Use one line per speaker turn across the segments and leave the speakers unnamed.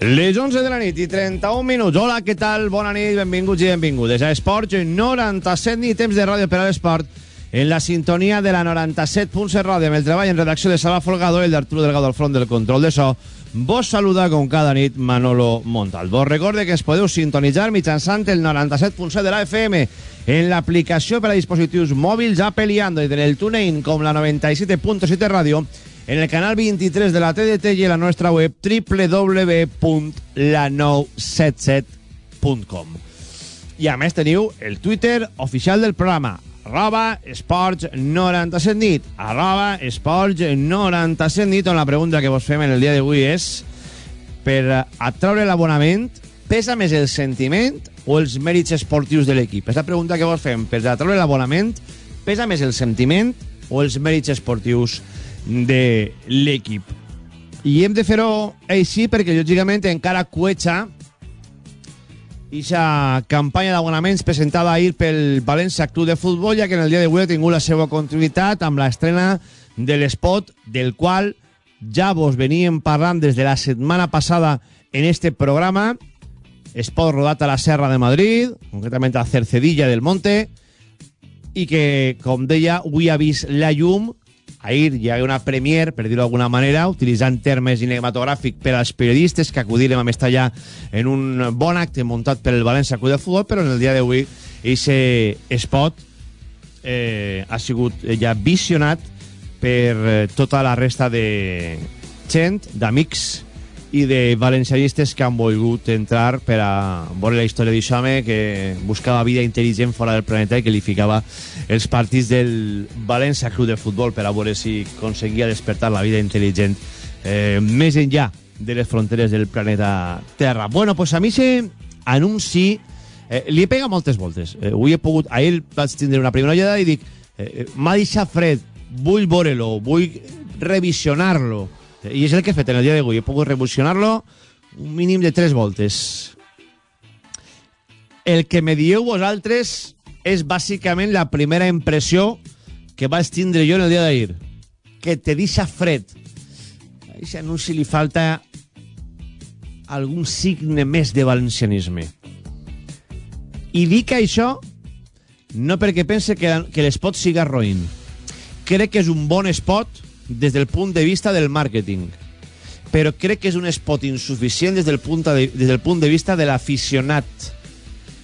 Les 11 de la nit i 31 minuts. Hola, què tal? Bona nit, benvinguts i benvingudes a Esports 97 nit, temps de ràdio per a l'esport en la sintonia de la 97.7 ràdio amb el treball en redacció de Sala Folgado i d'Arturo Delgado al front del control de so. Vos saluda com cada nit Manolo Montal. Vos recorde que es podeu sintonitzar mitjançant el 97.7 de la FM en l'aplicació per a dispositius mòbils Apple i Android en el TuneIn com la 97.7 ràdio en el canal 23 de la TDT i en la nostra web www.la977.com. I a més teniu el Twitter oficial del programa, arroba esports 97 nit, arroba esports 97 nit, on la pregunta que vos fem en el dia d'avui és per atraure l'abonament pesa més el sentiment o els mèrits esportius de l'equip? És la pregunta que vos fem. Per atraure l'abonament pesa més el sentiment o els mèrits esportius de l'equip. I hem de fer-ho així perquè, lògicament, encara cuecha Ixa campanya d'abonaments presentada ahir pel València Club de Futbol, ja que en el dia d'avui ha tingut la seva continuïtat amb l'estrena de l'espot, del qual ja vos veníem parlant des de la setmana passada en este programa. Espot rodat a la Serra de Madrid, concretament a Cercedilla del Monte, i que, com deia, avui ha vist la llum ahir hi ha una premier, per dir-ho d'alguna manera, utilitzant termes cinematogràfics per als periodistes que acudirem a allà en un bon acte muntat per el València Club de Futbol, però en el dia d'avui aquest spot eh, ha sigut ja visionat per eh, tota la resta de gent, d'amics i de valencianistes que han volgut entrar per a veure la història d'això home que buscava vida intel·ligent fora del planeta i que li ficava els partits del València Club de Futbol per a veure si aconseguia despertar la vida intel·ligent eh, més enllà de les fronteres del planeta Terra. Bueno, pues a mi se anunci eh, li he pegat moltes voltes. Eh, avui he pogut, ahir vaig tindre una primera ullada i dic eh, m'ha deixat fred, vull veure-lo, vull revisionar-lo i és el que he fet en el dia d'avui. He pogut revolucionar-lo un mínim de tres voltes. El que me dieu vosaltres és bàsicament la primera impressió que vaig tindre jo en el dia d'ahir. Que te deixa fred. A aquest anunci li falta algun signe més de valencianisme. I dic això no perquè pense que, que l'espot siga roïn. Crec que és un bon spot des del punt de vista del màrqueting però crec que és un spot insuficient des del punt de, des del punt de vista de l'aficionat.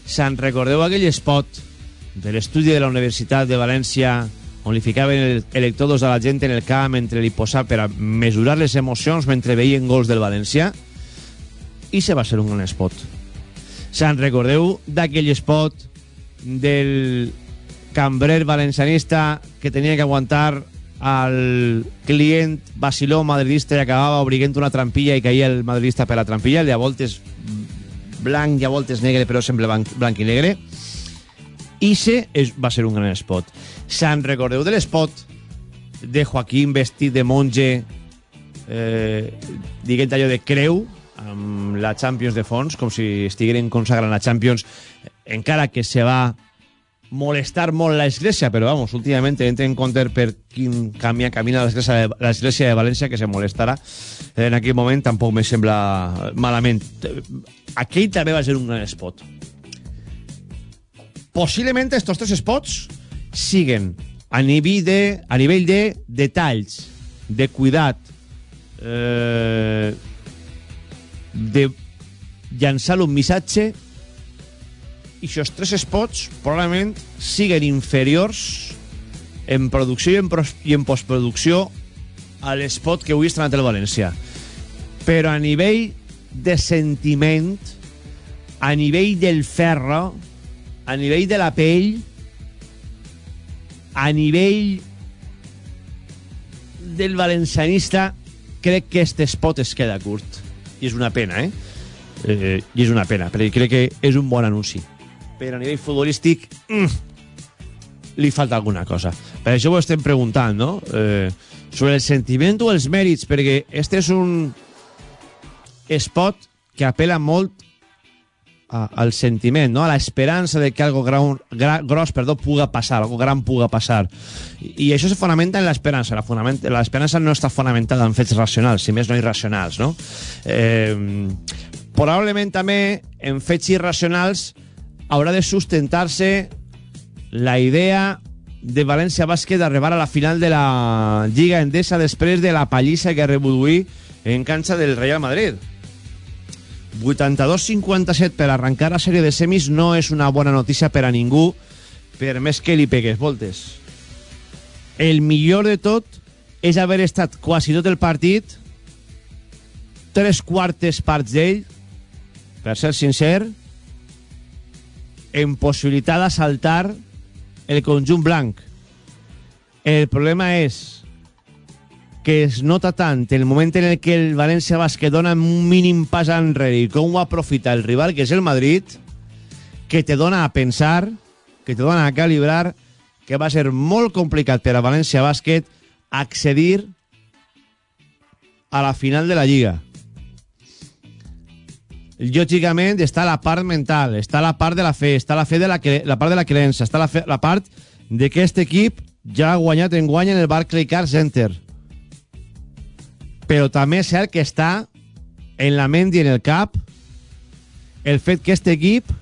Se'n recordeu aquell spot de l'estudi de la Universitat de València on li ficaven el, electrodos a la gent en el camp mentre li posava per a mesurar les emocions mentre veien gols del València? I se va ser un gran spot. Se'n recordeu d'aquell spot del cambrer valencianista que tenia que aguantar al client Basiló madridista i acabava obriguent una trampilla i caia el madridista per la trampilla, el de a voltes blanc i a voltes negre, però sempre blanc, i negre. Ixe és, va ser un gran spot. Se'n recordeu de l'espot de Joaquín vestit de monge eh, diguent allò de creu amb la Champions de fons, com si estigueren consagrant la Champions, encara que se va molestar molt l'església, però vamos, últimament tenint en compte per quin camí camina l'església de, de València que se molestarà en aquell moment tampoc me sembla malament. Aquell també va ser un gran spot. Possiblement estos tres spots siguen a nivell de, a nivell de detalls, de cuidat, eh, de llançar un missatge i aquests tres spots probablement siguen inferiors en producció i en, i en postproducció a l'espot que avui estrenat el València. Però a nivell de sentiment, a nivell del ferro, a nivell de la pell, a nivell del valencianista, crec que este spot es queda curt. I és una pena, eh? eh I és una pena, perquè crec que és un bon anunci però a nivell futbolístic mm, li falta alguna cosa. Per això ho estem preguntant, no? Eh, sobre el sentiment o els mèrits, perquè este és un spot que apela molt a, al sentiment, no? a l'esperança de que algo gran, gra, gros perdó, puga passar, algo gran puga passar. I, i això se fonamenta en l'esperança. L'esperança no està fonamentada en fets racionals, si més no irracionals. No? Eh, probablement també en fets irracionals haurà de sustentar-se la idea de València Bàsquet d'arribar a la final de la Lliga Endesa després de la pallissa que reproduí en canxa del Real Madrid. 82-57 per arrencar la sèrie de semis no és una bona notícia per a ningú, per més que li pegues voltes. El millor de tot és haver estat quasi tot el partit, tres quartes parts d'ell, per ser sincer, en possibilitat saltar el conjunt blanc. El problema és que es nota tant el moment en el que el València Bàsquet dona un mínim pas enrere i com ho aprofita el rival, que és el Madrid, que te dona a pensar, que te dona a calibrar, que va ser molt complicat per a València Bàsquet accedir a la final de la Lliga. Lògicament està la part mental, està la part de la fe, està la, fe de la, la part de la creença, està la, fe, la part de que aquest equip ja ha guanyat en guany en el Barclaycard Center. Però també és cert que està en la ment i en el cap el fet que aquest equip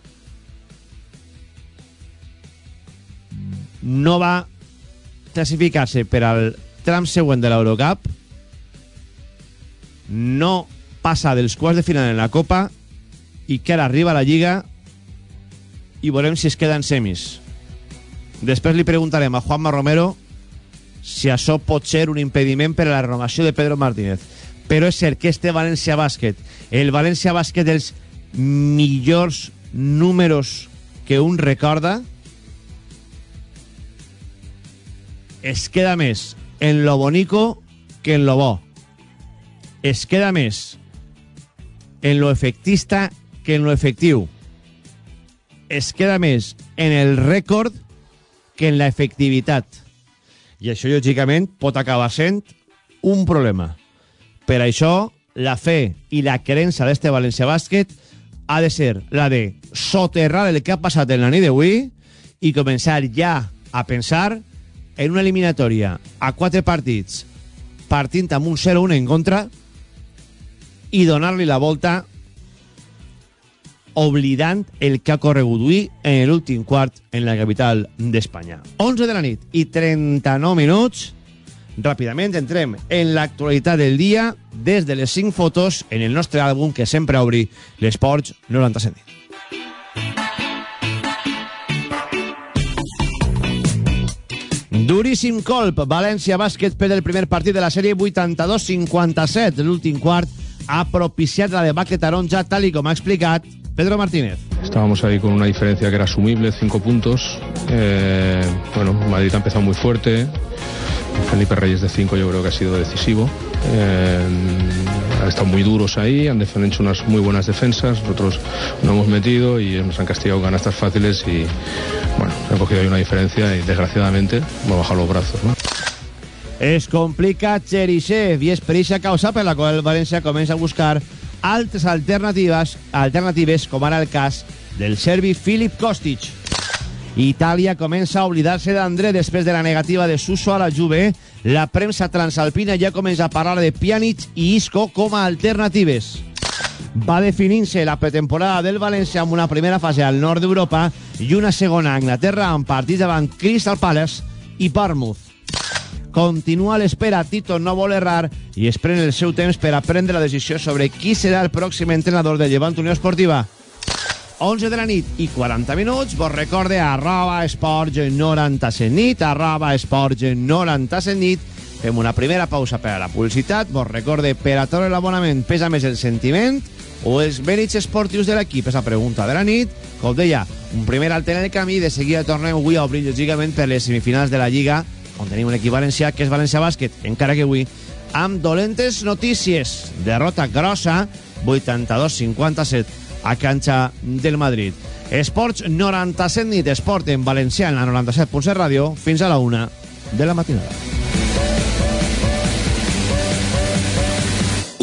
no va classificar-se per al tram següent de l'Eurocup no passa dels quarts de final en la Copa i que ara arriba a la Lliga i veurem si es queda en semis després li preguntarem a Juanma Romero si això pot ser un impediment per a la renovació de Pedro Martínez. Però és cert que este València Bàsquet, el València Bàsquet dels millors números que un recorda, es queda més en lo bonico que en lo bo. Es queda més en lo efectista que en lo efectiu. Es queda més en el rècord que en la efectivitat i això, lògicament, pot acabar sent un problema. Per això, la fe i la creença d'este València Bàsquet ha de ser la de soterrar el que ha passat en la nit d'avui i començar ja a pensar en una eliminatòria a quatre partits partint amb un 0-1 en contra i donar-li la volta oblidant el que ha corregut avui en l'últim quart en la capital d'Espanya. 11 de la nit i 39 minuts. Ràpidament entrem en l'actualitat del dia des de les 5 fotos en el nostre àlbum que sempre obri l'Esports 97. Duríssim colp. València Bàsquet per el primer partit de la sèrie 82-57. L'últim quart ha propiciat la debacle taronja tal i com ha explicat Pedro Martínez.
Estábamos ahí con una diferencia que era asumible, cinco puntos. Eh, bueno, Madrid ha empezado muy fuerte. Felipe Reyes de 5 yo creo que ha sido decisivo. Eh, han estado muy duros ahí, han hecho unas muy buenas defensas, nosotros no hemos metido y nos han castigado canastas fáciles y bueno, han cogido ahí una diferencia y desgraciadamente hemos bajado los brazos. ¿no?
Es complica Cherisev per aquesta causa la qual el València comença a buscar altres alternatives, alternatives com ara el cas del serbi Filip Kostic. Itàlia comença a oblidar-se d'André després de la negativa de Suso a la Juve. La premsa transalpina ja comença a parlar de Pjanic i Isco com a alternatives. Va definint-se la pretemporada del València amb una primera fase al nord d'Europa i una segona a Anglaterra amb partits davant Crystal Palace i Bournemouth. Continua a l'espera, Tito no vol errar i es pren el seu temps per a prendre la decisió sobre qui serà el pròxim entrenador de Llevant Unió Esportiva. 11 de la nit i 40 minuts, vos recorde arroba esports 97 nit, arroba esports 97 nit. Fem una primera pausa per a la publicitat. Vos recorde, per a tot l'abonament, pesa més el sentiment o els mèrits esportius de l'equip? És la pregunta de la nit. Com deia, un primer alter en el camí, de seguida tornem avui a obrir lògicament per les semifinals de la Lliga on tenim un equip valencià que és València Bàsquet, encara que avui amb dolentes notícies. Derrota grossa, 82-57 a canxa del Madrid. Esports 97 nit, esport en valencià en la 97.7 ràdio, fins a la una de la matinada.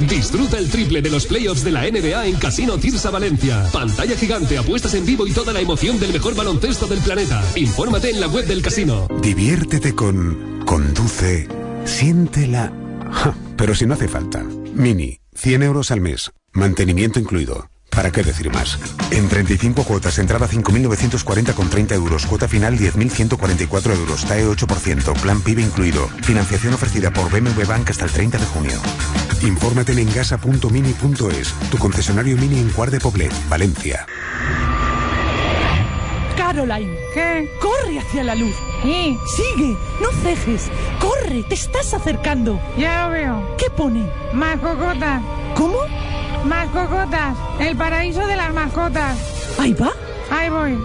Disfruta el triple de los playoffs de la NBA en Casino Tirsa Valencia. Pantalla gigante, apuestas en vivo y toda la emoción del mejor baloncesto del planeta. Infórmate en la web del casino.
Diviértete con Conduce, siéntela. pero si no hace falta. Mini, 100 euros al mes. Mantenimiento incluido. ¿Para qué decir más? En 35 cuotas, entrada 5.940 con 30 euros, cuota final 10.144 euros, TAE 8%, plan PIB incluido. Financiación ofrecida por BMW Bank hasta el 30 de junio. Infórmate en engasa.mini.es, tu concesionario mini en Cuart de Poblet, Valencia.
Caroline, ¿qué? Corre hacia la luz. ¿Eh? Sigue, no cejes. Corre, te estás acercando.
Ya lo veo.
¿Qué pone?
Más cocotas.
¿Cómo?
Más cocotas. El paraíso de las mascotas.
Ahí va.
Ahí voy.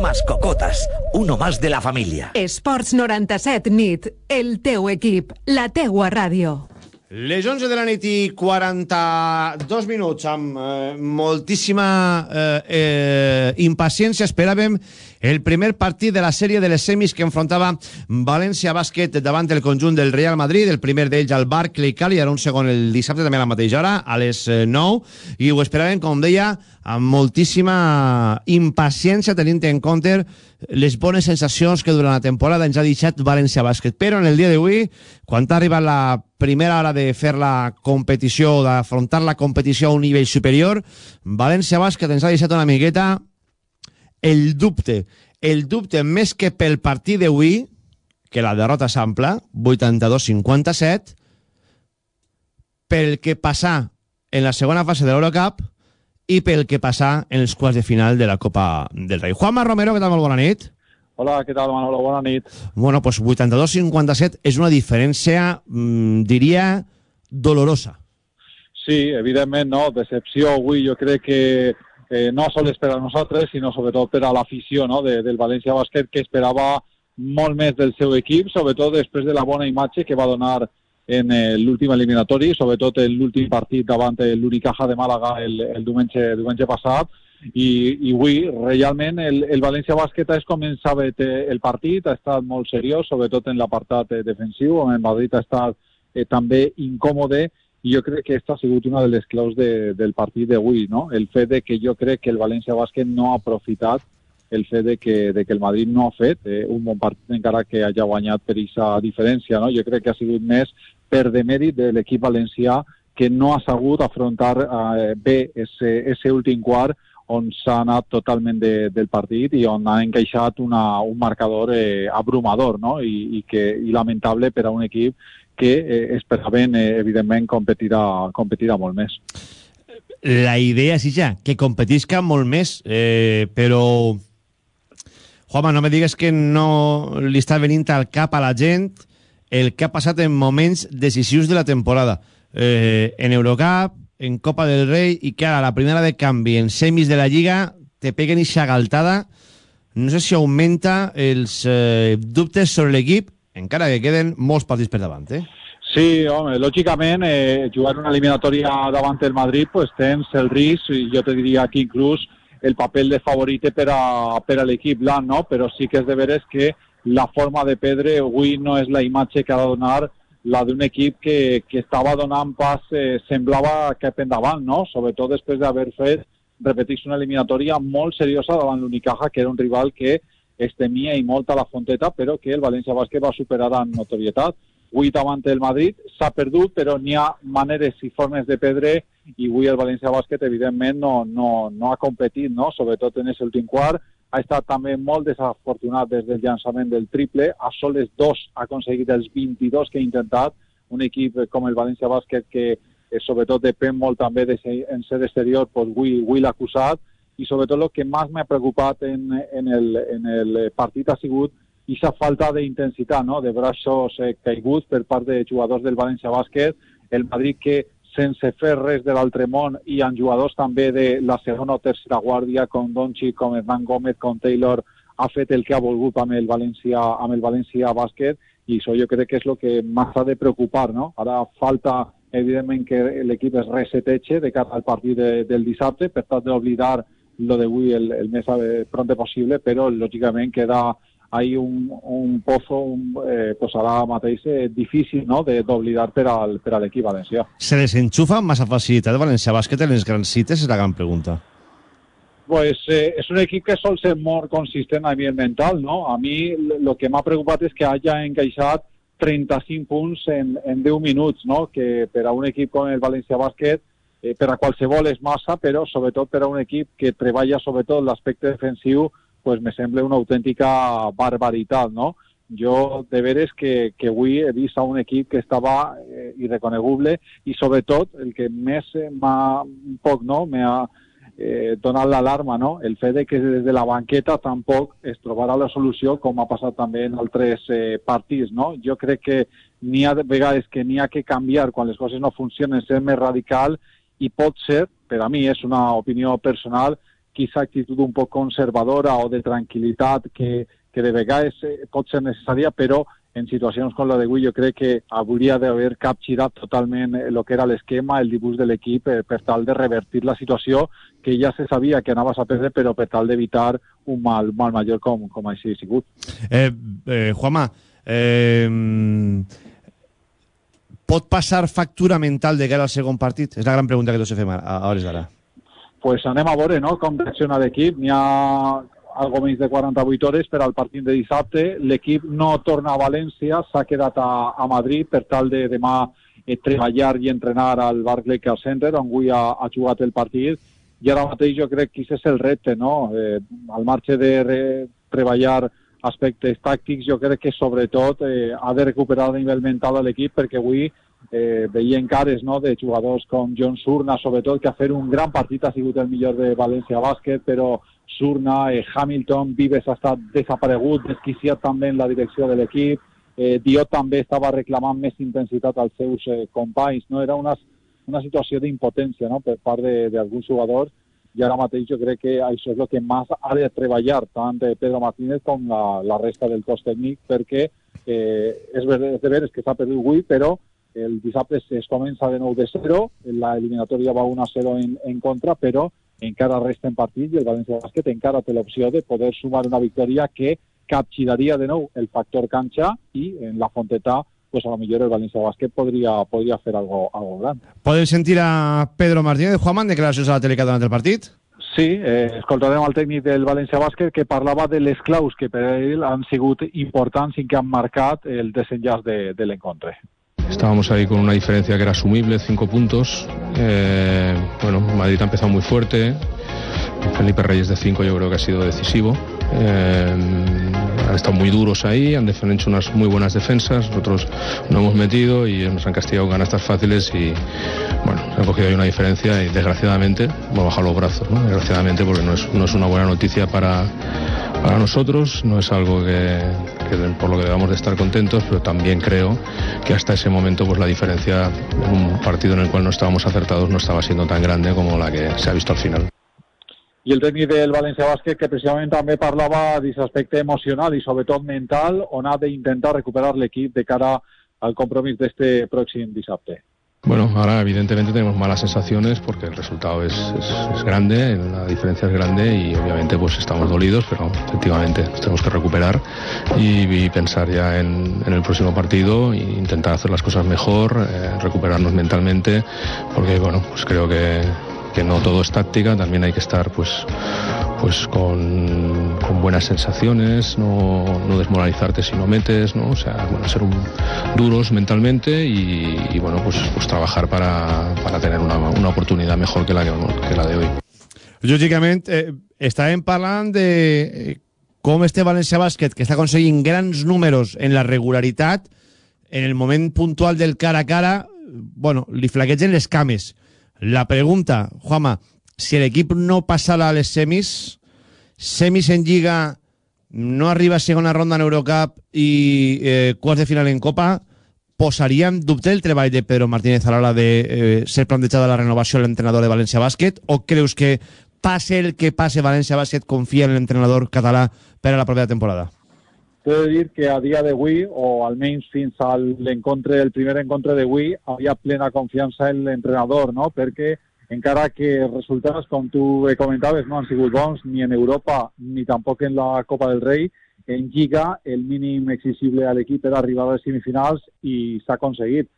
Mascocotas, uno más de la familia.
Esports 97 nit, el teu equip, la teua ràdio.
Les 11 de la nit i 42 minuts amb eh, moltíssima eh, eh, impaciència esperàvem el primer partit de la sèrie de les semis que enfrontava València Bàsquet davant del conjunt del Real Madrid, el primer d'ells al Barclay Cali, era un segon el dissabte també a la mateixa hora, a les 9 i ho esperàvem, com deia, amb moltíssima impaciència tenint en compte les bones sensacions que durant la temporada ens ha deixat València Bàsquet. Però en el dia d'avui, quan ha arribat la primera hora de fer la competició, d'afrontar la competició a un nivell superior, València Bàsquet ens ha deixat una miqueta el dubte. El dubte més que pel partit d'avui, que la derrota s'ampla, 82-57, pel que passà en la segona fase de l'Eurocup i pel que passà en els quarts de final de la Copa del Rei. Juanma Romero, què tal? Molt bona nit.
Hola, què tal, Manolo? Bona nit.
Bueno, pues 82-57 és una diferència, mmm, diria, dolorosa.
Sí, evidentment, no? Decepció avui jo crec que eh, no sols per a nosaltres, sinó sobretot per a l'afició no? de, del València Bàsquet, que esperava molt més del seu equip, sobretot després de la bona imatge que va donar en eh, l'últim eliminatori, sobretot en l'últim partit davant l'Unicaja de Màlaga el, el diumenge, diumenge passat, i, i avui realment el, el València Bàsquet ha començat el partit, ha estat molt seriós, sobretot en l'apartat eh, defensiu, on el Madrid ha estat eh, també incòmode, i jo crec que aquesta ha sigut una de les claus de, del partit d'avui, no? el fet de que jo crec que el València Bàsquet no ha aprofitat el fet de que, de que el Madrid no ha fet eh, un bon partit encara que hagi guanyat per aquesta diferència. No? Jo crec que ha sigut més per demèrit de l'equip valencià que no ha sabut afrontar eh, bé ese últim quart on s'ha anat totalment de, del partit i on ha encaixat una, un marcador eh, abrumador no? I, i, que, i lamentable per a un equip que eh, esperaven, eh, evidentment, competirà, competirà molt més.
La idea és ja, que competisca molt més, eh, però... Juanma, no me digues que no li està venint al cap a la gent el que ha passat en moments decisius de la temporada. Eh, en Eurocup, en Copa del Rei, i que ara la primera de canvi en semis de la Lliga te peguen i galtada. No sé si augmenta els eh, dubtes sobre l'equip, encara que queden molts partits per davant, eh?
Sí, home, lògicament, eh, jugar una eliminatòria davant del Madrid, pues tens el risc, i jo te diria que inclús el paper de favorite per a, per a l'equip blanc, no? Però sí que és de veres que la forma de perdre avui no és la imatge que ha de donar la d'un equip que, que estava donant pas, eh, semblava cap endavant, no? Sobretot després d'haver fet, repetís, una eliminatòria molt seriosa davant l'Unicaja, que era un rival que es temia i molt a la fonteta, però que el València Bàsquet va superar en notorietat. Avui davant el Madrid s'ha perdut, però n'hi ha maneres i formes de perdre i avui el València Bàsquet, evidentment, no, no, no ha competit, no? sobretot en aquest últim quart, ha estat també molt desafortunat des del llançament del triple, a soles dos ha aconseguit els 22 que ha intentat, un equip com el València Bàsquet que eh, sobretot depèn molt també de ser, en ser exterior, pues, avui, avui l'ha acusat, i sobretot el que més m'ha preocupat en, en, el, en el partit ha sigut aquesta falta d'intensitat, no? de braços eh, caiguts per part de jugadors del València Bàsquet, el Madrid que sense fer res de l'altre món i amb jugadors també de la segona o tercera guàrdia com Donchi, com Hernán Gómez, com Taylor ha fet el que ha volgut amb el València, amb el València Bàsquet i això jo crec que és el que més ha de preocupar, no? Ara falta evidentment que l'equip es reseteche de cara al partit de, del dissabte per tal d'oblidar lo d'avui el, el més pronte possible, però lògicament queda hay un, un pozo un, eh, pues ara mateix eh, difícil no? d'oblidar per, al, per a l'equip valencià.
Se les enxufa amb massa facilitat València Bàsquet en les grans cites? És la gran pregunta.
Pues eh, és un equip que sol ser molt consistent a nivell mental, no? A mi el que m'ha preocupat és que hagi encaixat 35 punts en, en 10 minuts, no? Que per a un equip com el València Bàsquet eh, per a qualsevol és massa, però sobretot per a un equip que treballa sobretot l'aspecte defensiu pues me sembla una autèntica barbaritat, no? Jo, de veres que, que avui he vist a un equip que estava eh, irreconeguble i sobretot el que més m'ha un poc, no?, m'ha eh, donat l'alarma, no?, el fet de que des de la banqueta tampoc es trobarà la solució com ha passat també en altres eh, partits, no? Jo crec que n'hi ha vegades que n'hi ha que canviar quan les coses no funcionen, ser més radical i pot ser, per a mi és una opinió personal, quizá actitud un poc conservadora o de tranquil·litat que, que de vegades eh, pot ser necessària, però en situacions com la d'avui jo crec que hauria d'haver capgirat totalment el que era l'esquema, el dibuix de l'equip per, per tal de revertir la situació que ja se sabia que anaves a perdre però per tal d'evitar un mal, mal major com, com així ha sigut.
Eh, eh, Juanma, eh, pot passar factura mental de cara al segon partit? És la gran pregunta que tots fem a, a hores d'ara
pues anem a veure no, com reacciona l'equip. N'hi ha algo menys de 48 hores per al partit de dissabte. L'equip no torna a València, s'ha quedat a, a Madrid per tal de demà eh, treballar i entrenar al Barclays Center, on avui ha, ha jugat el partit. I ara mateix jo crec que és el repte, no? Eh, al marge de re, treballar aspectes tàctics, jo crec que sobretot eh, ha de recuperar el nivell mental l'equip perquè avui eh, veient cares no, de jugadors com John Surna, sobretot, que a fer un gran partit ha sigut el millor de València Bàsquet, però Surna, eh, Hamilton, Vives ha estat desaparegut, desquiciat també en la direcció de l'equip, eh, Diot també estava reclamant més intensitat als seus eh, companys, no? era una, una situació d'impotència no? per part d'alguns jugadors, i ara mateix jo crec que això és el que més ha de treballar tant Pedro Martínez com la, la resta del cos tècnic, perquè eh, és, ver, és de veres que s'ha perdut avui, però el dissabte es comença de nou de 0, la eliminatòria va 1-0 en, en contra, però encara resten partits i el València Bàsquet encara té l'opció de poder sumar una victòria que capgiraria de nou el factor canxa i en la Fonteta pues a lo millor el València Bàsquet podria, podria fer algo, algo gran.
Podem sentir a Pedro Martínez Juanman declaracions a la tele durant el partit?
Sí, eh, escoltarem al tècnic del València Bàsquet que parlava de les claus que per ell han sigut importants i que han marcat el desenllaç de, de l'encontre.
Estábamos ahí con una diferencia que era asumible, cinco puntos. Eh, bueno, Madrid ha empezado muy fuerte. Felipe Reyes de cinco yo creo que ha sido decisivo. Eh, han estado muy duros ahí, han hecho unas muy buenas defensas, nosotros no hemos metido y nos han castigado con canastas fáciles y bueno, se ha cogido ahí una diferencia y desgraciadamente hemos bajado los brazos, desgraciadamente porque no es, no es una buena noticia para, para nosotros, no es algo que, por lo que debamos de estar contentos, pero también creo que hasta ese momento pues la diferencia en un partido en el cual no estábamos acertados no estaba siendo tan grande como la que se ha visto al final.
I el tècnic del València Bàsquet que precisament també parlava d'aquest aspecte emocional i sobretot mental on ha d'intentar recuperar l'equip de cara al compromís d'este pròxim dissabte.
Bueno, ahora evidentemente tenemos malas sensaciones porque el resultado es, grande, la diferencia es grande y obviamente pues estamos dolidos, pero efectivamente tenemos que recuperar y, y pensar ya en, en, el próximo partido e intentar hacer las cosas mejor, eh, recuperarnos mentalmente, porque bueno, pues creo que, que no todo es táctica, también hay que estar pues pues con, con buenas sensaciones, no, no, desmoralizarte si no metes, ¿no? O sea, bueno, ser duros mentalmente y, bueno, pues, pues trabajar para, para tener una, una oportunidad mejor que la, que la de hoy.
Lògicament, eh, estàvem parlant de eh, com este València Bàsquet, que està aconseguint grans números en la regularitat, en el moment puntual del cara a cara, bueno, li flaquegen les cames. La pregunta, Juanma, si l'equip no passarà a les semis, semis en Lliga, no arriba a segona ronda en Eurocup i eh, quarts de final en Copa, posaria en dubte el treball de Pedro Martínez a l'hora de eh, ser plantejada la renovació de l'entrenador de València Bàsquet o creus que passe el que passe València Bàsquet confia en l'entrenador català per a la propera temporada?
T'he de dir que a dia d'avui, o almenys fins al l'encontre, el primer encontre d'avui, havia plena confiança en l'entrenador, no? perquè encara que els resultats, com tu comentaves, no han sigut bons ni en Europa ni tampoc en la Copa del Rei, en Lliga el mínim exigible a l'equip era arribar a les semifinals i s'ha aconseguit.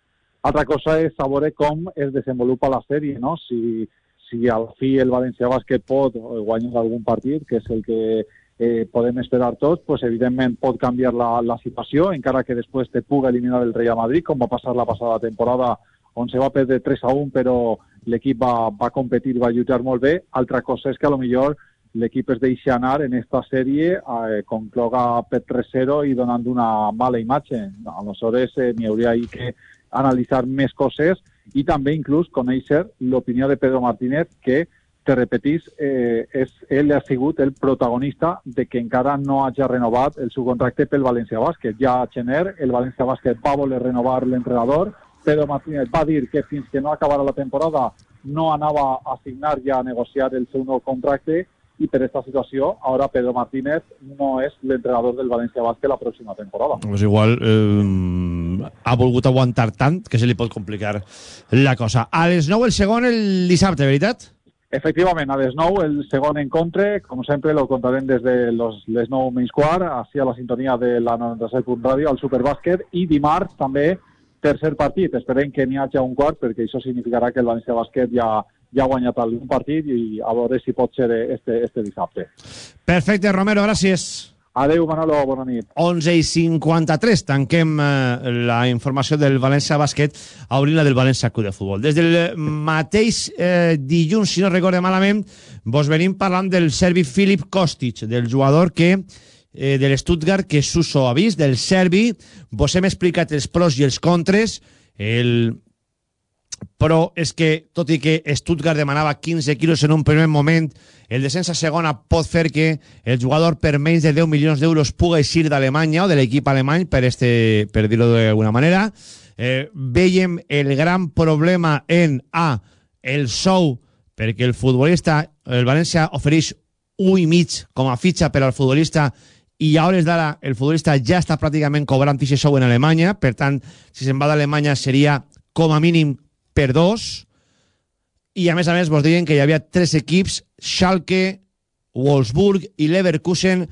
Altra cosa és saber com es desenvolupa la sèrie, no? Si, si al fi el València Bàsquet pot guanyar algun partit, que és el que eh, podem esperar tots, pues, evidentment pot canviar la, la situació, encara que després te puga eliminar el Real Madrid, com va passar la passada temporada, on se va perdre 3 a 1, però l'equip va, va competir, va lluitar molt bé. Altra cosa és que a lo millor l'equip es deixa anar en esta sèrie, eh, concloga per 3-0 i donant una mala imatge. Aleshores, eh, n'hi hauria que analitzar més coses i també inclús conèixer l'opinió de Pedro Martínez, que, te repetís, eh, és, ell ha sigut el protagonista de que encara no hagi renovat el seu contracte pel València Bàsquet. Ja a Gener, el València Bàsquet va voler renovar l'entrenador, Pedro Martínez va dir que fins que no acabara la temporada no anava a signar ja a negociar el seu nou contracte i per aquesta situació ara Pedro Martínez no és l'entrenador del València Bàsquet la pròxima temporada.
Pues igual eh, ha volgut aguantar tant que se li pot complicar la cosa. A les 9 el segon el dissabte, veritat?
Efectivament, a les 9 el segon encontre, com sempre lo contarem des de los, les 9 menys quart, així a la sintonia de la 97 ràdio, al Superbàsquet, i dimarts també tercer partit. Esperem que n'hi hagi un quart, perquè això significarà que el València Bàsquet ja ja ha guanyat algun partit i a veure si pot ser este, este dissabte.
Perfecte, Romero, gràcies.
Adéu, Manolo, bona nit.
11 i 53, tanquem eh, la informació del València Bàsquet a la del València Club de Futbol. Des del mateix eh, dilluns, si no recorde malament, vos venim parlant del serbi Filip Kostic, del jugador que eh, de l'Stuttgart que Suso ha vist, del serbi, vos hem explicat els pros i els contres, el però és que, tot i que Stuttgart demanava 15 quilos en un primer moment, el descens a segona pot fer que el jugador per menys de 10 milions d'euros puga eixir d'Alemanya o de l'equip alemany, per, este, per dir-ho d'alguna manera. Eh, veiem el gran problema en A, el sou, perquè el futbolista, el València ofereix un i mig com a fitxa per al futbolista i a hores d'ara el futbolista ja està pràcticament cobrant aquest sou en Alemanya, per tant, si se'n va d'Alemanya seria com a mínim per dos. I a més a més vos diuen que hi havia tres equips Schalke, Wolfsburg i Leverkusen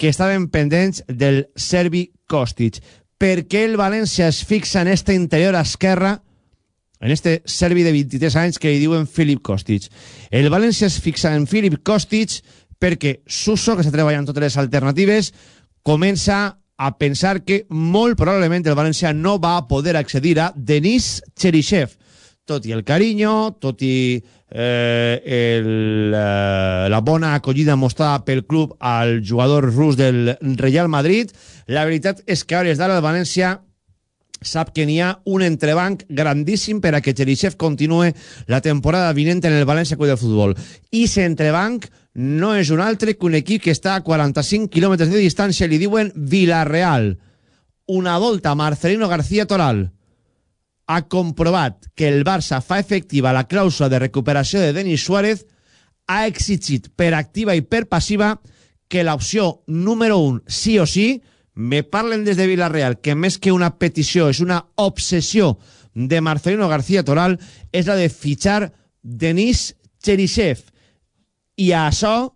que estaven pendents del serbi Kostic. Per què el València es fixa en este interior esquerra en este serbi de 23 anys que li diuen Filip Kostic? El València es fixa en Filip Kostic perquè Suso, que està treballant totes les alternatives comença a pensar que molt probablement el València no va poder accedir a Denis Cheryshev tot i el carinyo, tot i eh, el, eh, la bona acollida mostrada pel club al jugador rus del Real Madrid, la veritat és que a hores d'ara el València sap que n'hi ha un entrebanc grandíssim per a que Cheryshev continue la temporada vinent en el València Club de Futbol. I aquest entrebanc no és un altre que un equip que està a 45 quilòmetres de distància li diuen Villarreal. Una volta Marcelino García Toral ha comprovat que el Barça fa efectiva la clàusula de recuperació de Denis Suárez, ha exigit per activa i per passiva que l'opció número 1, sí o sí, me parlen des de Villarreal que més que una petició és una obsessió de Marcelino García Toral, és la de fitxar Denis Cheryshev. I a això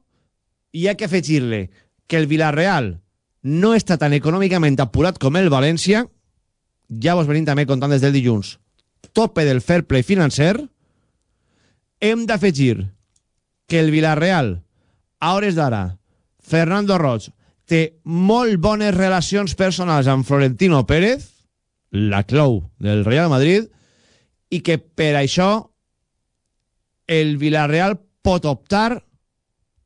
hi ha que afegir-le que el Villarreal no està tan econòmicament apurat com el València, ja vos venim també contant des del dilluns, tope del fair play financer, hem d'afegir que el Villarreal, a hores d'ara, Fernando Roig, té molt bones relacions personals amb Florentino Pérez, la clou del Real Madrid, i que per això el Villarreal pot optar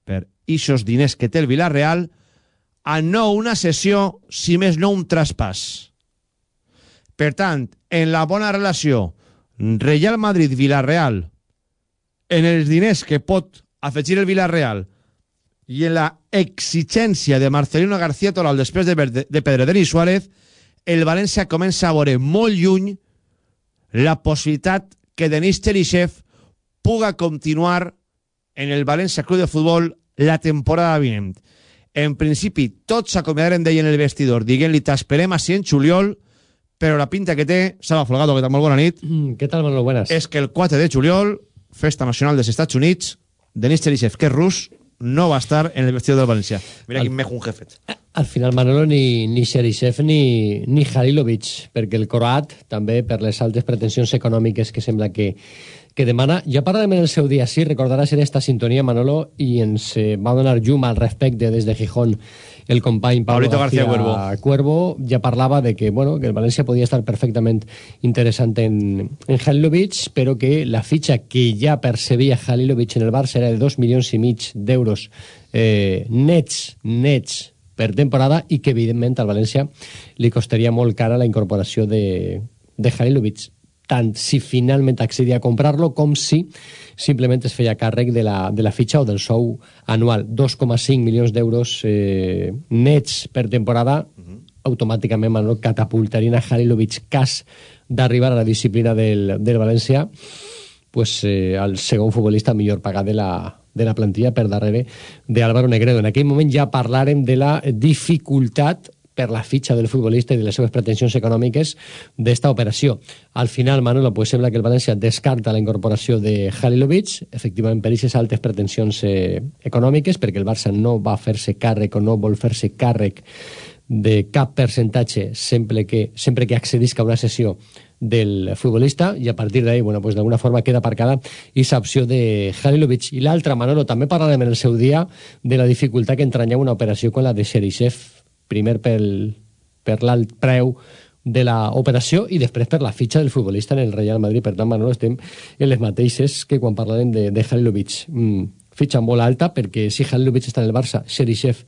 per ixos diners que té el Villarreal a no una sessió, si més no un traspàs. Per tant, en la bona relació Real Madrid-Villarreal, en els diners que pot afegir el Villarreal i en la exigència de Marcelino García Toral després de, de, de Pedredel i Suárez, el València comença a veure molt lluny la possibilitat que Denis Cheryshev puga continuar en el València Club de Futbol la temporada vinent. En principi, tots s'acomiadaren d'ell en el vestidor, dient-li t'esperem així en juliol, però la pinta que té, Salva Folgado, que tal molt bona nit,
Mm, ¿Qué tal, Manolo? Buenas.
és que el 4 de juliol, festa nacional dels Estats Units, Denis Cheryshev, que és rus, no va estar en el vestidor del València. Mira quin mejun jefet.
Al final, Manolo, ni, ni Xerisev ni, ni Halilovic, perquè el croat, també per les altes pretensions econòmiques que sembla que, que demana. Ja parlarem en el seu dia, sí, recordaràs en esta sintonia, Manolo, i ens eh, va donar llum al respecte des de Gijón el company Pablo
Pablito García Cuervo.
Cuervo ja parlava de que, bueno, que el València podia estar perfectament interessant en, en Halilovic, però que la fitxa que ja percebia Halilovic en el Barça era de 2 milions i mig d'euros eh, nets, nets per temporada i que, evidentment, al València li costaria molt cara la incorporació de, de Halilovic tant si finalment accedia a comprar-lo com si simplement es feia càrrec de la, de la fitxa o del sou anual. 2,5 milions d'euros eh, nets per temporada automàticament Manolo, catapultarien a Halilovic cas d'arribar a la disciplina del, del València pues, eh, el segon futbolista millor pagat de la, de la plantilla per darrere d'Álvaro Negredo. En aquell moment ja parlarem de la dificultat per la fitxa del futbolista i de les seves pretensions econòmiques d'esta operació. Al final, Manolo, pues sembla que el València descarta la incorporació de Halilovic, efectivament per aquestes altes pretensions eh, econòmiques, perquè el Barça no va fer-se càrrec o no vol fer-se càrrec de cap percentatge sempre que, sempre que accedisca a una sessió del futbolista i a partir d'ahí, bueno, pues d'alguna forma queda aparcada aquesta opció de Halilovic. I l'altra, Manolo, també parlarem en el seu dia de la dificultat que entranyava una operació com la de Xerisev, primer pel, per l'alt preu de l'operació i després per la fitxa del futbolista en el Real Madrid. Per tant, Manolo, estem en les mateixes que quan parlarem de, de Halilovic. Mm, fitxa molt alta perquè si Halilovic està en el Barça, Xerisev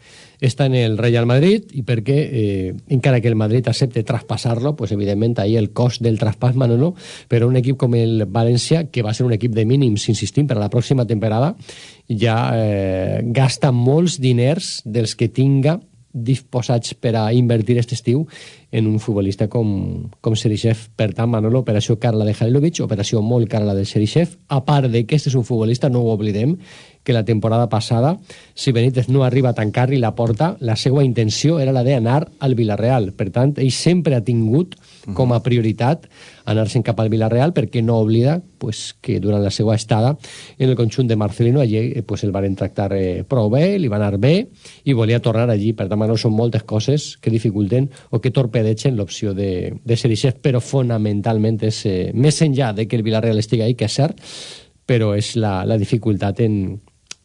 està en el Real Madrid i perquè, eh, encara que el Madrid accepte traspassar-lo, pues, evidentment ahí el cost del traspàs, Manolo, però un equip com el València, que va ser un equip de mínims, insistim, per a la pròxima temporada, ja eh, gasta molts diners dels que tinga disposats per a invertir aquest estiu en un futbolista com, com Serixev. Per tant, Manolo, operació cara la de Halilovic, operació molt cara la de Serixev. A part de que este és un futbolista, no ho oblidem, que la temporada passada, si Benítez no arriba a tancar-li la porta, la seva intenció era la d'anar al Villarreal. Per tant, ell sempre ha tingut com a prioritat anar-se'n cap al Villarreal perquè no oblida pues, que durant la seva estada en el conjunt de Marcelino allí eh, pues, el van tractar eh, prou bé, li van anar bé i volia tornar allí. Per tant, no són moltes coses que dificulten o que torpedegen l'opció de, de Serixev, però fonamentalment és eh, més enllà de que el Villarreal estigui ahí, que és cert, però és la, la dificultat en,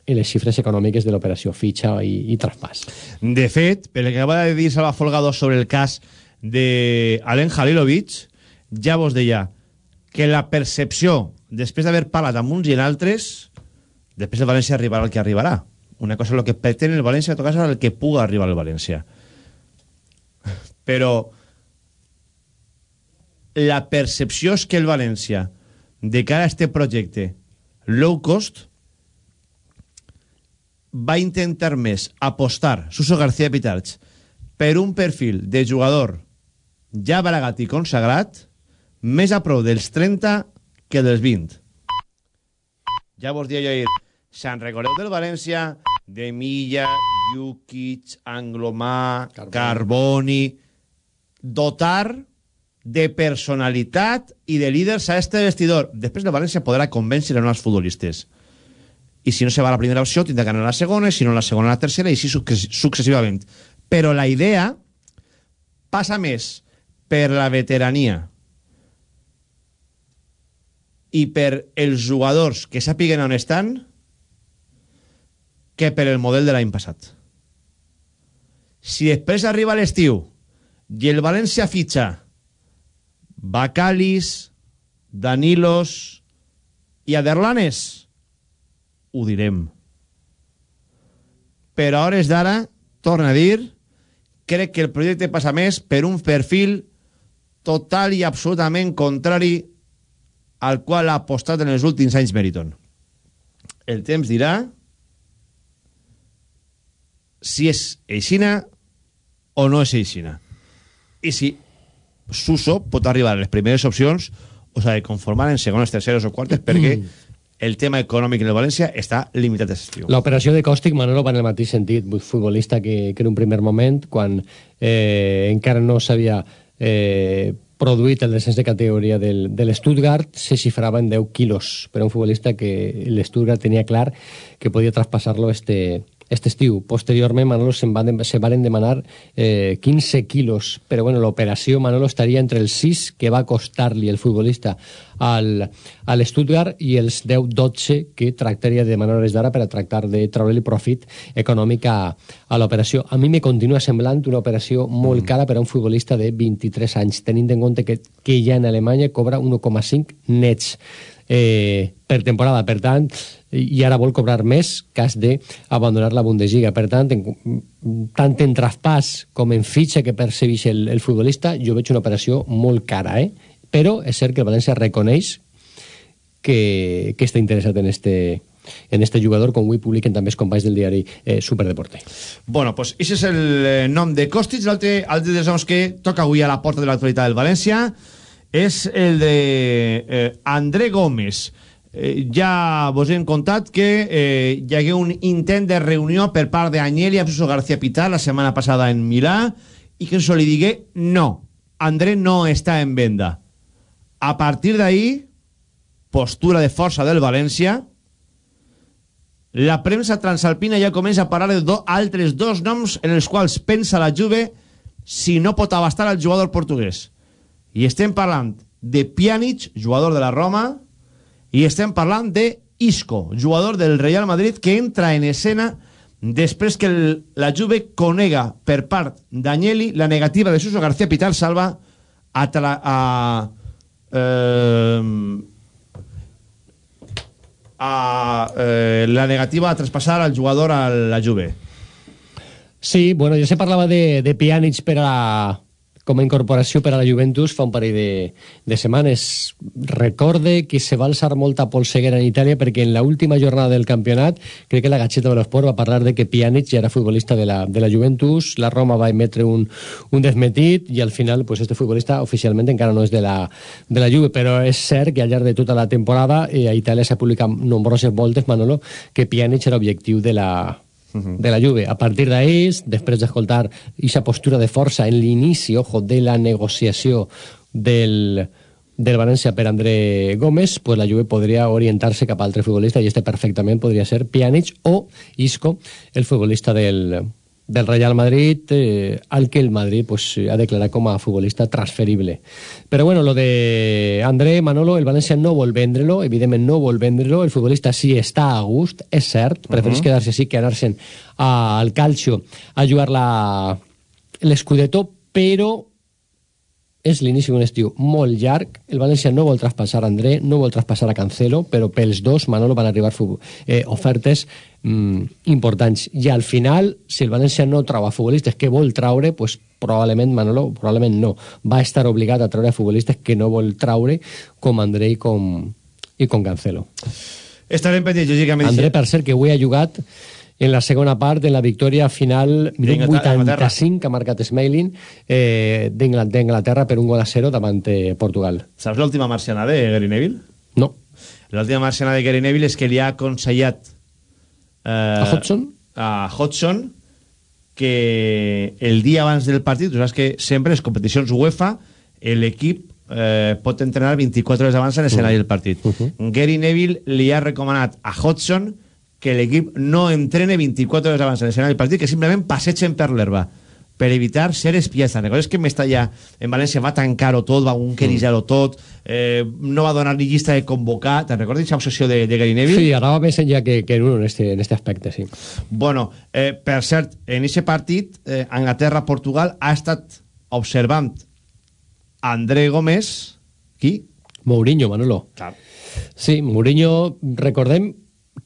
en les xifres econòmiques de l'operació fitxa i, i traspàs.
De fet, pel que acaba de dir Salva Folgado sobre el cas de Alen Halilovic, ja vos deia que la percepció, després d'haver parlat amb uns i en altres, després el València arribarà el que arribarà. Una cosa és el que pretén el València, altra cosa és el que puga arribar el València. Però la percepció és que el València, de cara a este projecte low cost, va intentar més apostar, Suso García Pitarch, per un perfil de jugador ja bragat i consagrat, més a prou dels 30 que dels 20. Ja vos dia jo ahir, se'n recordeu del València, de Milla, Jukic, Anglomà, Carboni. Carboni, dotar de personalitat i de líders a este vestidor. Després el València podrà convèncer a nous futbolistes. I si no se va a la primera opció, tindrà que anar a la segona, si no a la segona a la tercera, i així successivament. Però la idea passa més per la veterania i per els jugadors que sàpiguen on estan que per el model de l'any passat. Si després arriba l'estiu i el València fitxa Bacalis, Danilos i Aderlanes, ho direm. Però a hores d'ara, torna a dir, crec que el projecte passa més per un perfil total i absolutament contrari al qual ha apostat en els últims anys Meriton. El temps dirà si és eixina o no és eixina. I si Suso pot arribar a les primeres opcions o s'ha de conformar en segones, terceres o quartes perquè el tema econòmic en el València està limitat a estiu.
L'operació de Còstic, Manolo, va en el mateix sentit. Futbolista que, que en un primer moment, quan eh, encara no s'havia eh, produït el descens de categoria del, de l'Stuttgart, se xifrava en 10 quilos, però un futbolista que l'Stuttgart tenia clar que podia traspassar-lo este, este estiu. Posteriorment, Manolo, se'n van, de, se van demanar eh, 15 quilos, però bueno, l'operació, Manolo, estaria entre els 6 que va costar-li el futbolista al, al Stuttgart i els 10-12 que tractaria de demanar hores d'ara per a tractar de treure-li profit econòmic a, a l'operació. A mi me continua semblant una operació molt mm. cara per a un futbolista de 23 anys, tenint en compte que, que ja en Alemanya cobra 1,5 nets eh, per temporada. Per tant, i ara vol cobrar més cas d'abandonar la Bundesliga. Per tant, en, tant en traspàs com en fitxa que percebeix el, el futbolista, jo veig una operació molt cara, eh? Però és cert que el València reconeix que, que està interessat en este, en este jugador, com avui publiquen també els companys del diari eh, Superdeporte.
Bueno, pues ese és el eh, nom de Kostic, l'altre dels noms que toca avui a la porta de l'actualitat del València és el de eh, André Gómez. Eh, ja vos hem contat que eh, hi hagué un intent de reunió per part d'Anyeli amb Suso García Pitar la setmana passada en Milà i que se li digué no, André no està en venda. A partir d'ahí, postura de força del València, la premsa transalpina ja comença a parlar de do, altres dos noms en els quals pensa la Juve si no pot abastar al jugador portuguès. I estem parlant de Pjanic, jugador de la Roma, i estem parlant de Isco, jugador del Real Madrid, que entra en escena després que el, la Juve conega per part d'Agnelli la negativa de Suso García Pitar Salva a, a, eh, a eh, la negativa a traspassar al jugador a la Juve.
Sí, bueno, ja se parlava de, de Pjanic per a com a incorporació per a la Juventus fa un parell de, de setmanes. Recorde que se va alçar molta polseguera en Itàlia perquè en l'última jornada del campionat crec que la Gacheta de l'Esport va parlar de que Pjanic ja era futbolista de la, de la Juventus, la Roma va emetre un, un desmetit i al final pues, este futbolista oficialment encara no és de la, de la Juve, però és cert que al llarg de tota la temporada eh, a Itàlia s'ha publicat nombroses voltes, Manolo, que Pjanic era objectiu de la, de la Juve. A partir d'ahí, després d'escoltar aquesta postura de força en l'inici, ojo, de la negociació del, del València per André Gómez, pues la Juve podria orientar-se cap a altre futbolista i este perfectament podria ser Pjanic o Isco, el futbolista del, del Real Madrid eh, al que el Madrid pues, ha declarat com a futbolista transferible. Però bueno, lo de André Manolo, el València no vol vendre-lo, evidentment no vol vendre-lo, el futbolista sí està a gust, és cert, prefereix uh -huh. quedar-se així que anar-se'n al calcio a jugar l'escudeto, però és l'inici d'un estiu molt llarg. El València no vol traspassar a André, no vol traspassar a Cancelo, però pels dos, Manolo, van arribar eh, ofertes mm, importants. I al final, si el València no troba futbolistes que vol traure, pues, probablement, Manolo, probablement no. Va estar obligat a treure futbolistes que no vol traure, com André i com, i com Cancelo.
Estarem pendents, lògicament.
André, per cert, que avui ha jugat en la segona part, en la victòria final, minut 85, que ha marcat Smalling, eh, d'Inglaterra per un gol a 0 davant eh, Portugal.
Saps l'última marciana de Gary Neville?
No.
L'última marciana de Gary Neville és que li ha aconsellat
eh, a Hodgson
a Hodgson que el dia abans del partit, tu saps que sempre les competicions UEFA l'equip eh, pot entrenar 24 hores abans en l'escenari uh -huh. del partit. Uh -huh. Gary Neville li ha recomanat a Hodgson que l'equip no entrene 24 hores abans en l'escenari del partit, que simplement passegen per l'herba per evitar ser espiats. Recordes que Mestalla en València va tancar-ho tot, va bunqueritzar-ho tot, eh, no va donar ni llista de convocar. Te'n recordes aquesta obsessió de, de Gary Neville?
Sí, anava més enllà que, que en, en, este, en este aspecte, sí.
Bueno, eh, per cert, en aquest partit, eh, Anglaterra-Portugal ha estat observant André Gómez, qui?
Mourinho, Manolo.
Clar.
Sí, Mourinho, recordem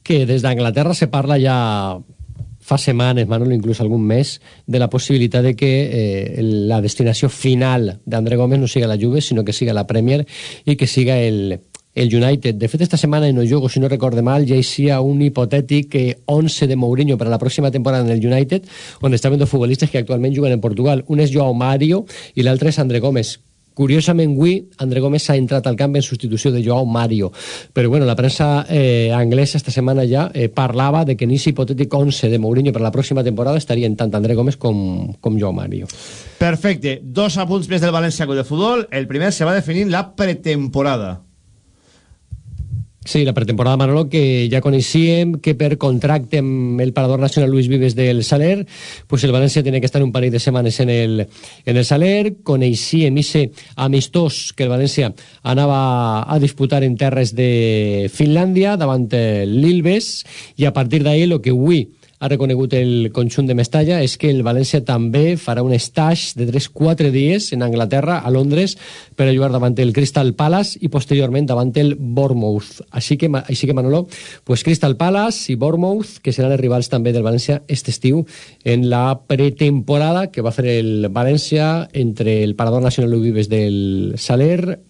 que des d'Anglaterra se parla ja fa setmanes, Manolo, inclús algun mes, de la possibilitat de que eh, la destinació final d'André Gómez no siga la Juve, sinó que siga la Premier i que siga el, el United. De fet, esta setmana en el juego, si no recorde mal, ja hi un hipotètic 11 de Mourinho per a la pròxima temporada en el United, on estaven dos futbolistes que actualment juguen en Portugal. Un és Joao Mario i l'altre és André Gómez Curiosament, avui, André Gómez s'ha entrat al camp en substitució de Joao Mario. Però, bueno, la premsa eh, anglesa esta setmana ja eh, parlava de que en ese hipotètic 11 de Mourinho per la pròxima temporada estarien tant André Gómez com, com Joao Mario.
Perfecte. Dos apunts més del València de Futbol. El primer se va definir la pretemporada.
Sí, la pretemporada, Manolo, que ja coneixíem que per contracte amb el parador nacional Luis Vives del Saler, pues el València tenia que estar un parell de setmanes en el, en el Saler, coneixíem ese amistós que el València anava a disputar en terres de Finlàndia davant l'Ilves, i a partir d'ahir el que avui ha reconegut el conjunt de Mestalla és que el València també farà un stage de 3-4 dies en Anglaterra, a Londres, per a jugar davant el Crystal Palace i posteriorment davant el Bournemouth. Així que, així que Manolo, pues Crystal Palace i Bournemouth, que seran els rivals també del València aquest estiu en la pretemporada que va fer el València entre el Parador Nacional Vives del Saler,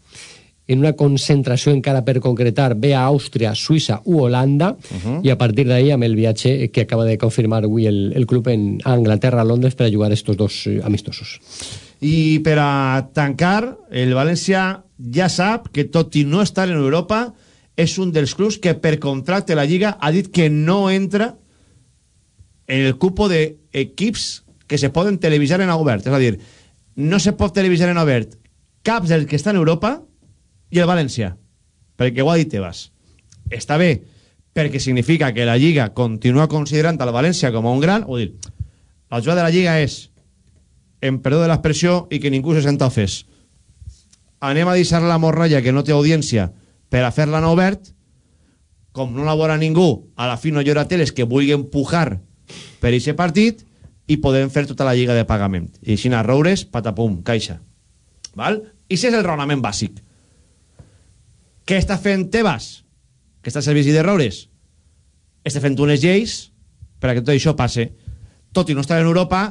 en una concentració encara per concretar ve a Àustria, Suïssa o Holanda uh -huh. i a partir d'ahir amb el viatge que acaba de confirmar avui el, el club en Anglaterra, a Londres per a jugar estos dos eh, amistosos.
I per a tancar, el València ja sap que tot i no estar en Europa és un dels clubs que per contracte la Lliga ha dit que no entra en el cupo de equips que se poden televisar en obert. És a dir, no se pot televisar en obert caps del que està en Europa i el València, perquè ho ha dit Tebas. Està bé, perquè significa que la Lliga continua considerant el València com un gran... Vull dir, la jugada de la Lliga és en perdó de l'expressió i que ningú se senta ofès. Anem a deixar la morralla que no té audiència per a fer-la no obert, com no la veurà ningú, a la fi no haurà teles que vulgui empujar per aquest partit i podem fer tota la lliga de pagament. I així roures, patapum, caixa. Val? I això és el raonament bàsic. Què està fent Tebas? Que està servici d'errores? Està fent unes lleis per a que tot això passe. Tot i no estar en Europa,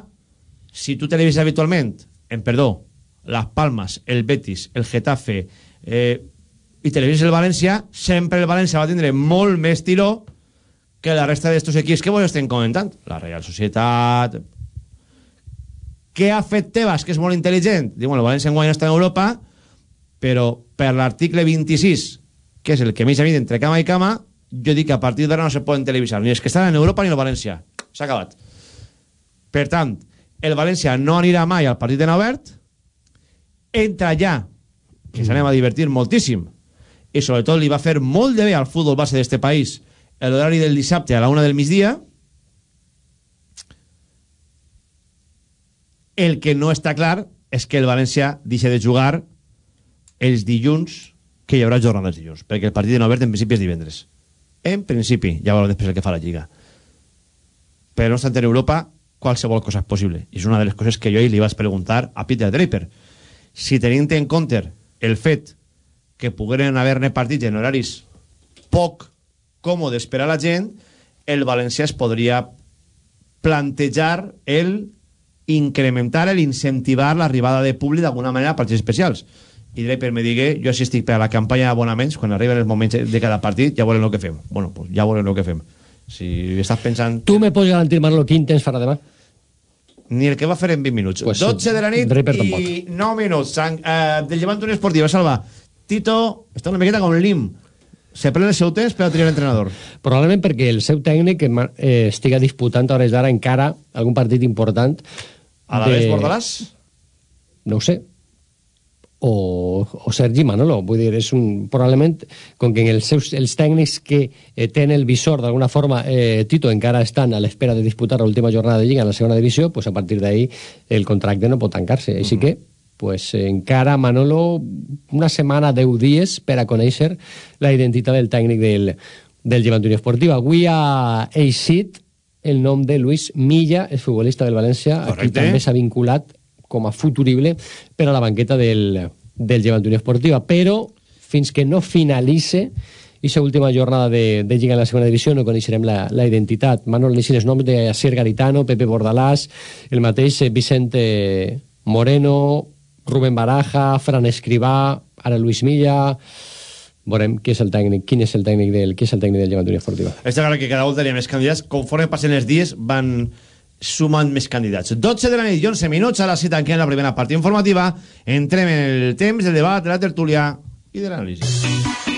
si tu televises habitualment, en perdó, Las Palmas, el Betis, el Getafe eh, i televises el València, sempre el València va tindre molt més tiró que la resta d'estos equips que vos estem comentant. La Real Societat... Què ha fet Tebas, que és molt intel·ligent? Diu, bueno, el València en guany està en Europa, però per l'article 26, que és el que més ha entre cama i cama, jo dic que a partir d'ara no se poden televisar. Ni els que estan en Europa ni el València. S'ha acabat. Per tant, el València no anirà mai al partit en obert, entra ja, que s'anem a divertir moltíssim, i sobretot li va fer molt de bé al futbol base d'este país. L'horari del dissabte a la una del migdia, el que no està clar és que el València deixa de jugar els dilluns que hi haurà jornada els dilluns, perquè el partit de Novert en principi és divendres. En principi, ja veurem després el que fa la Lliga. Però no obstant en Europa, qualsevol cosa és possible. És una de les coses que jo li vaig preguntar a Peter Draper. Si tenint en compte el fet que pogueren haver-ne partits en horaris poc còmodes per a la gent, el València es podria plantejar el incrementar, el incentivar l'arribada de públic d'alguna manera a partits especials i Draper me digui, jo si estic per a la campanya d'abonaments, quan arriben els moments de cada partit, ja veurem el que fem. Bueno, pues ja veurem el que fem. Si estàs pensant...
Tu me pots garantir, Manolo, quin temps farà demà?
Ni el que va fer en 20 minuts. Pues 12 de la nit
Draper
i
tampoc.
9 minuts. Sang, eh, del llevant una esportiva, Salva. Tito està una miqueta com l'Im. Se pren el seu temps per a triar l'entrenador.
Probablement perquè el seu tècnic eh, estiga disputant a hores d'ara encara algun partit important.
A la de... vez Bordalàs?
No ho sé o, o Sergi Manolo vull dir, és un, probablement com que els, seus, els tècnics que eh, tenen el visor d'alguna forma eh, Tito encara estan a l'espera de disputar l'última jornada de Lliga en la segona divisió pues a partir d'ahí el contracte no pot tancar-se així uh -huh. que pues, encara Manolo una setmana, deu dies per a conèixer la identitat del tècnic del, del Llevant Unió Esportiva avui ha eixit el nom de Luis Milla, el futbolista del València, Correcte. aquí també s'ha vinculat com a futurible per a la banqueta del, del Llevant Unió Esportiva, però fins que no finalitze aquesta última jornada de, de Lliga en la segona divisió no coneixerem la, la identitat. Manol Neixin els noms de Asier Garitano, Pepe Bordalàs, el mateix Vicente Moreno, Rubén Baraja, Fran Escribà, ara Luis Milla veurem qui és el tècnic, quin és el tècnic del, qui és el tècnic del Llevant Unió Esportiva.
Està clar que cada volta hi ha més candidats. Conforme passen els dies van sumant més candidats. 12 de la nit i 11 minuts, a la cita aquí en la primera part informativa. Entrem en el temps del debat, de la tertúlia i de l'anàlisi.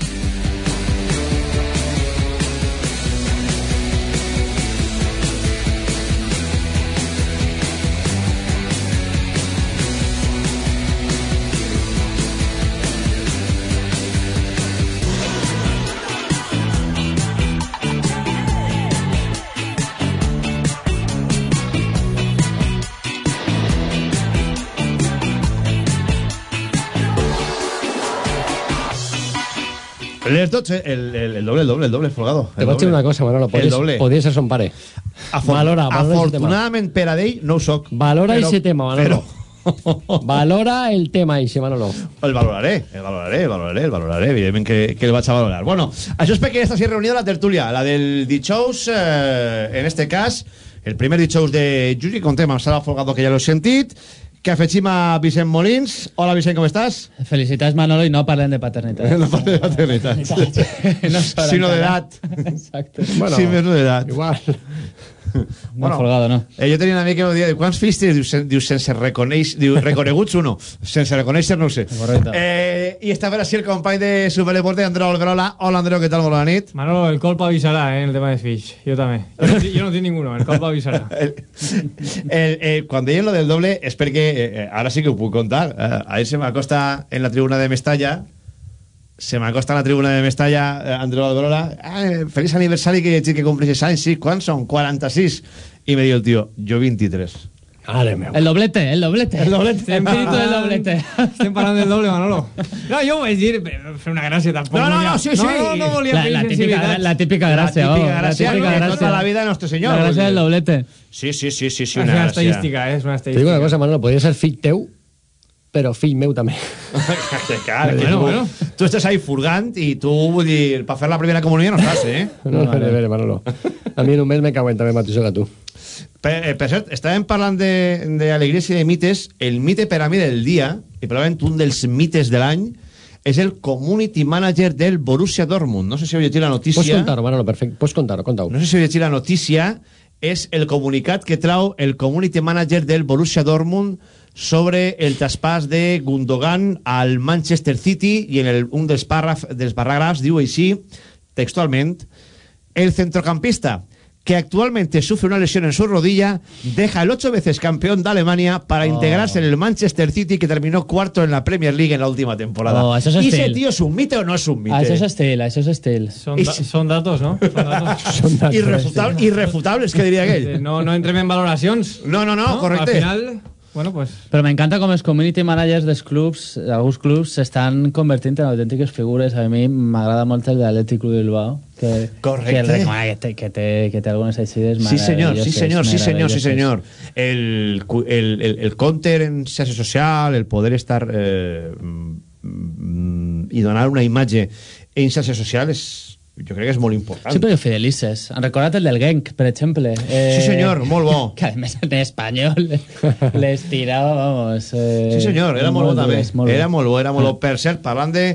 Les 12, el, el, el doble, el doble, el doble, Folgado.
Te vaig dir una cosa, Manolo.
El doble.
podies ser son pare.
Afor
Valora, valora.
Afortunadament per a d'ell no ho soc.
Valora
Però-
ese tema, Manolo. Valora el tema, ese, Manolo.
El valoraré, el valoraré, el valoraré, el valoraré, evidentment que, que el vaig a valorar. Bueno, això és perquè esta s'hi reunida la tertúlia, la del dijous, eh, en este cas, el primer dijous de juny, contem amb Sara Folgado, que ja l'heu sentit, que afegim a Vicent Molins. Hola, Vicent, com estàs?
Felicitats, Manolo, i no parlem de paternitat.
No parlem de paternitat.
no
Sinó d'edat.
Exacte.
Bueno, sí, més d'edat.
Igual.
No, Folgado, no.
Eh, jo tenia una amic que em deia, quants fills tens? Diu, sen, diu sense reconeix, diu, reconeguts uno. Sense reconèixer no ho sé.
Correcte.
Eh, I està per així el company de Superdeporte, Andreu Alberola. Hola, Andreu, què tal? Bona nit.
Manolo, el colpo avisará eh, en el tema de Fish. Yo también. Yo no, tengo ninguno, el colpo avisará.
El, el, eh, quan deien lo del doble és perquè, eh, ara sí que ho puc contar, eh, ahir se m'acosta en la tribuna de Mestalla se m'acosta en la tribuna de Mestalla eh, Andreu Alberola ah, eh, feliç aniversari que, que compleixes anys sí, quants són? 46 i me diu el tio, jo 23
Vale, meu.
El doblete, el doblete.
El doblete.
Espíritu del doblete.
Estem parlant del doble, Manolo. No, jo ho vaig dir per fer una gràcia, tampoc.
No, no, no, sí, sí.
No, no, no volia
La, la, típica, la típica gràcia.
la típica
oh,
gràcia,
la típica gràcia.
tota la vida de Nostre Senyor
La gràcia del doblete.
sí, sí, sí, sí, sí una
una
gràcia
estadística, eh, és una
Te digo
estadística.
una cosa, Manolo. Podria ser fill teu, però fill meu també.
Clar, que
Bueno,
tu,
bueno.
tu estàs ahí furgant i tu, vull dir, per fer la primera comunió no estàs, eh?
No, no, vale. Manolo. A mi en un mes me cauen també mateixo que tu.
Per, eh, per cert, estàvem parlant d'alegries i de mites. El mite per a mi del dia, i probablement un dels mites de l'any, és el community manager del Borussia Dortmund. No sé si heu llegit la notícia.
Pots contar-ho, Manolo, perfecte. Pots contar-ho, conta-ho.
No sé si heu llegit la notícia. És el comunicat que trau el community manager del Borussia Dortmund sobre el traspàs de Gundogan al Manchester City i en el, un dels, pàrraf, dels paràgrafs diu així, textualment, el centrocampista que actualmente sufre una lesión en su rodilla, deja el ocho veces campeón de Alemania para integrarse en el Manchester City que terminó cuarto en la Premier League en la última temporada.
Oh, això és
¿Y ese tío es un mite o no es un mite?
Això és estil, això és estil.
Son, da- son datos, no? Son datos.
Irrefutable, irrefutables, que diria aquell.
Eh, No, no entrem en valoracions.
No, no, no, correcte.
Al final, bueno, pues...
Però m'encanta com els community managers dels clubs, alguns clubs s'estan convertint en autèntiques figures. A mi m'agrada molt el de l'Atlètic Club de Bilbao. Que,
Correcte.
Que, el recomana, que, té, que, té, que té algunes eixides
Sí, senyor, sí, senyor, sí, senyor, sí, senyor. El, el, el, el counter en xarxa social, el poder estar eh, mm, i donar una imatge en xarxa social és, jo crec que és molt important.
Sí, però fidelices. Han recordat el del Genk, per exemple. Eh,
Sí, senyor, molt bo.
Que a més en espanyol les tirava, vamos... Eh,
Sí, senyor, era molt, bo també.
molt
era molt bo, era molt bo. Per cert, parlant de,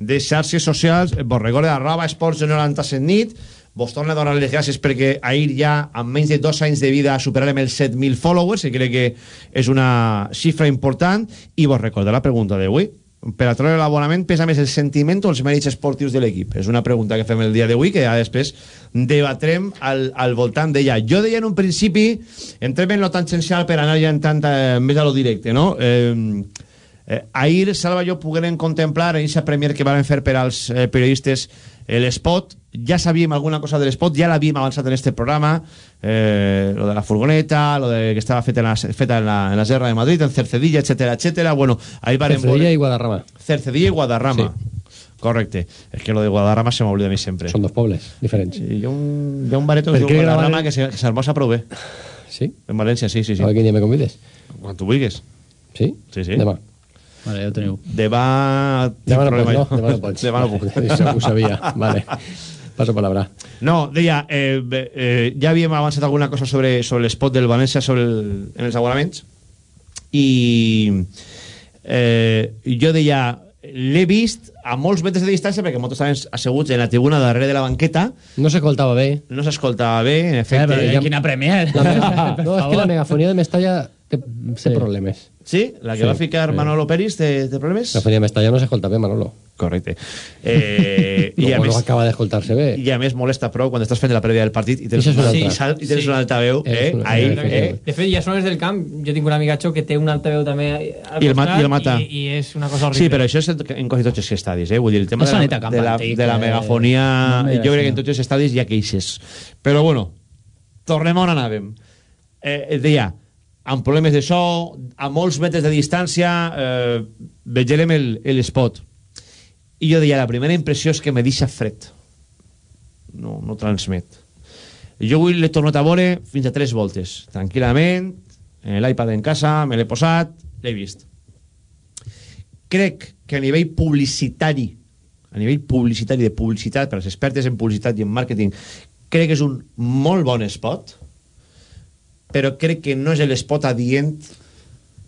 de xarxes socials, vos recorde arroba esports de 97 nit, vos torno a donar les gràcies perquè ahir ja, amb menys de dos anys de vida, superarem els 7.000 followers, que crec que és una xifra important, i vos recordo la pregunta d'avui. Per a treure l'abonament pesa més el sentiment o els mèrits esportius de l'equip? És una pregunta que fem el dia d'avui, que ja després debatrem al, al voltant d'ella. Jo deia en un principi, entrem en lo tangencial per anar ja entrant eh, més a lo directe, no? Eh, eh, ahir, Salva, jo pogueren contemplar en aquesta premier que van fer per als eh, periodistes l'espot, ja sabíem alguna cosa de l'espot, ja l'havíem avançat en este programa, eh, lo de la furgoneta, lo de que estava feta en la, feta en la, en la Serra de Madrid, en Cercedilla, etcétera, etcétera. Bueno, ahí van
Cercedilla y Guadarrama.
Cercedilla y Guadarrama. Correcte. Es que lo de Guadarrama se m'oblida a mi sempre.
Són dos pobles diferents.
Hi ha un, hi ha un bareto que es diu Guadarrama que s'hermosa prou bé.
Sí?
En València, sí, sí, sí.
A veure quin dia me convides.
Quan tu vulguis.
Sí?
Sí, sí.
Demà.
Vale, ja ho teniu.
Demà...
Demà no
problema
pots, no? Demà no pots.
Demà no puc.
Això ho sabia. Vale. Paso palabra.
No, deia, eh, eh, ja havíem avançat alguna cosa sobre, sobre l'espot del València sobre el, en els abonaments i eh, jo deia l'he vist a molts metres de distància perquè molts estaven asseguts en la tribuna darrere de la banqueta
No s'escoltava bé.
no s'escoltava bé, en efecte
Eh, però quina premier.
No, és que la megafonia de Mestalla té, té
Sí.
problemes.
Sí? la que
Sí,
va ficar
sí.
Manolo Peris té, té problemes?
La de Mestalla no s'escolta bé, Manolo.
correcte eh, i, a
no,
més,
acaba d'escoltar-se bé.
i a més molesta prou quan estàs fent la prèvia del partit i tens,
una
i sal- i tens
Sí.
un altaveu eh,
una-
ahí, eh,
De fet, ja sones del camp. Jo tinc un amigatxo que té un altaveu també al
I el ma-
costat
i el mata.
I, i és una cosa horrible.
Sí, però això és en, quasi tots els estadis, eh? Vull dir, el tema de la,
sonita camp
de, la, de la
eh,
megafonia...
no
jo crec que en tots els estadis hi ha queixes. Però bueno, tornem on anàvem. Eh, deia, amb problemes de so, a molts metres de distància, eh, vegerem el- l'espot. I jo deia, la primera impressió és que me deixa fred. No, no transmet. Jo avui l'he tornat a veure fins a tres voltes. Tranquil·lament, en l'iPad en casa, me l'he posat, l'he vist crec que a nivell publicitari a nivell publicitari de publicitat per als expertes en publicitat i en màrqueting crec que és un molt bon spot però crec que no és l'espot adient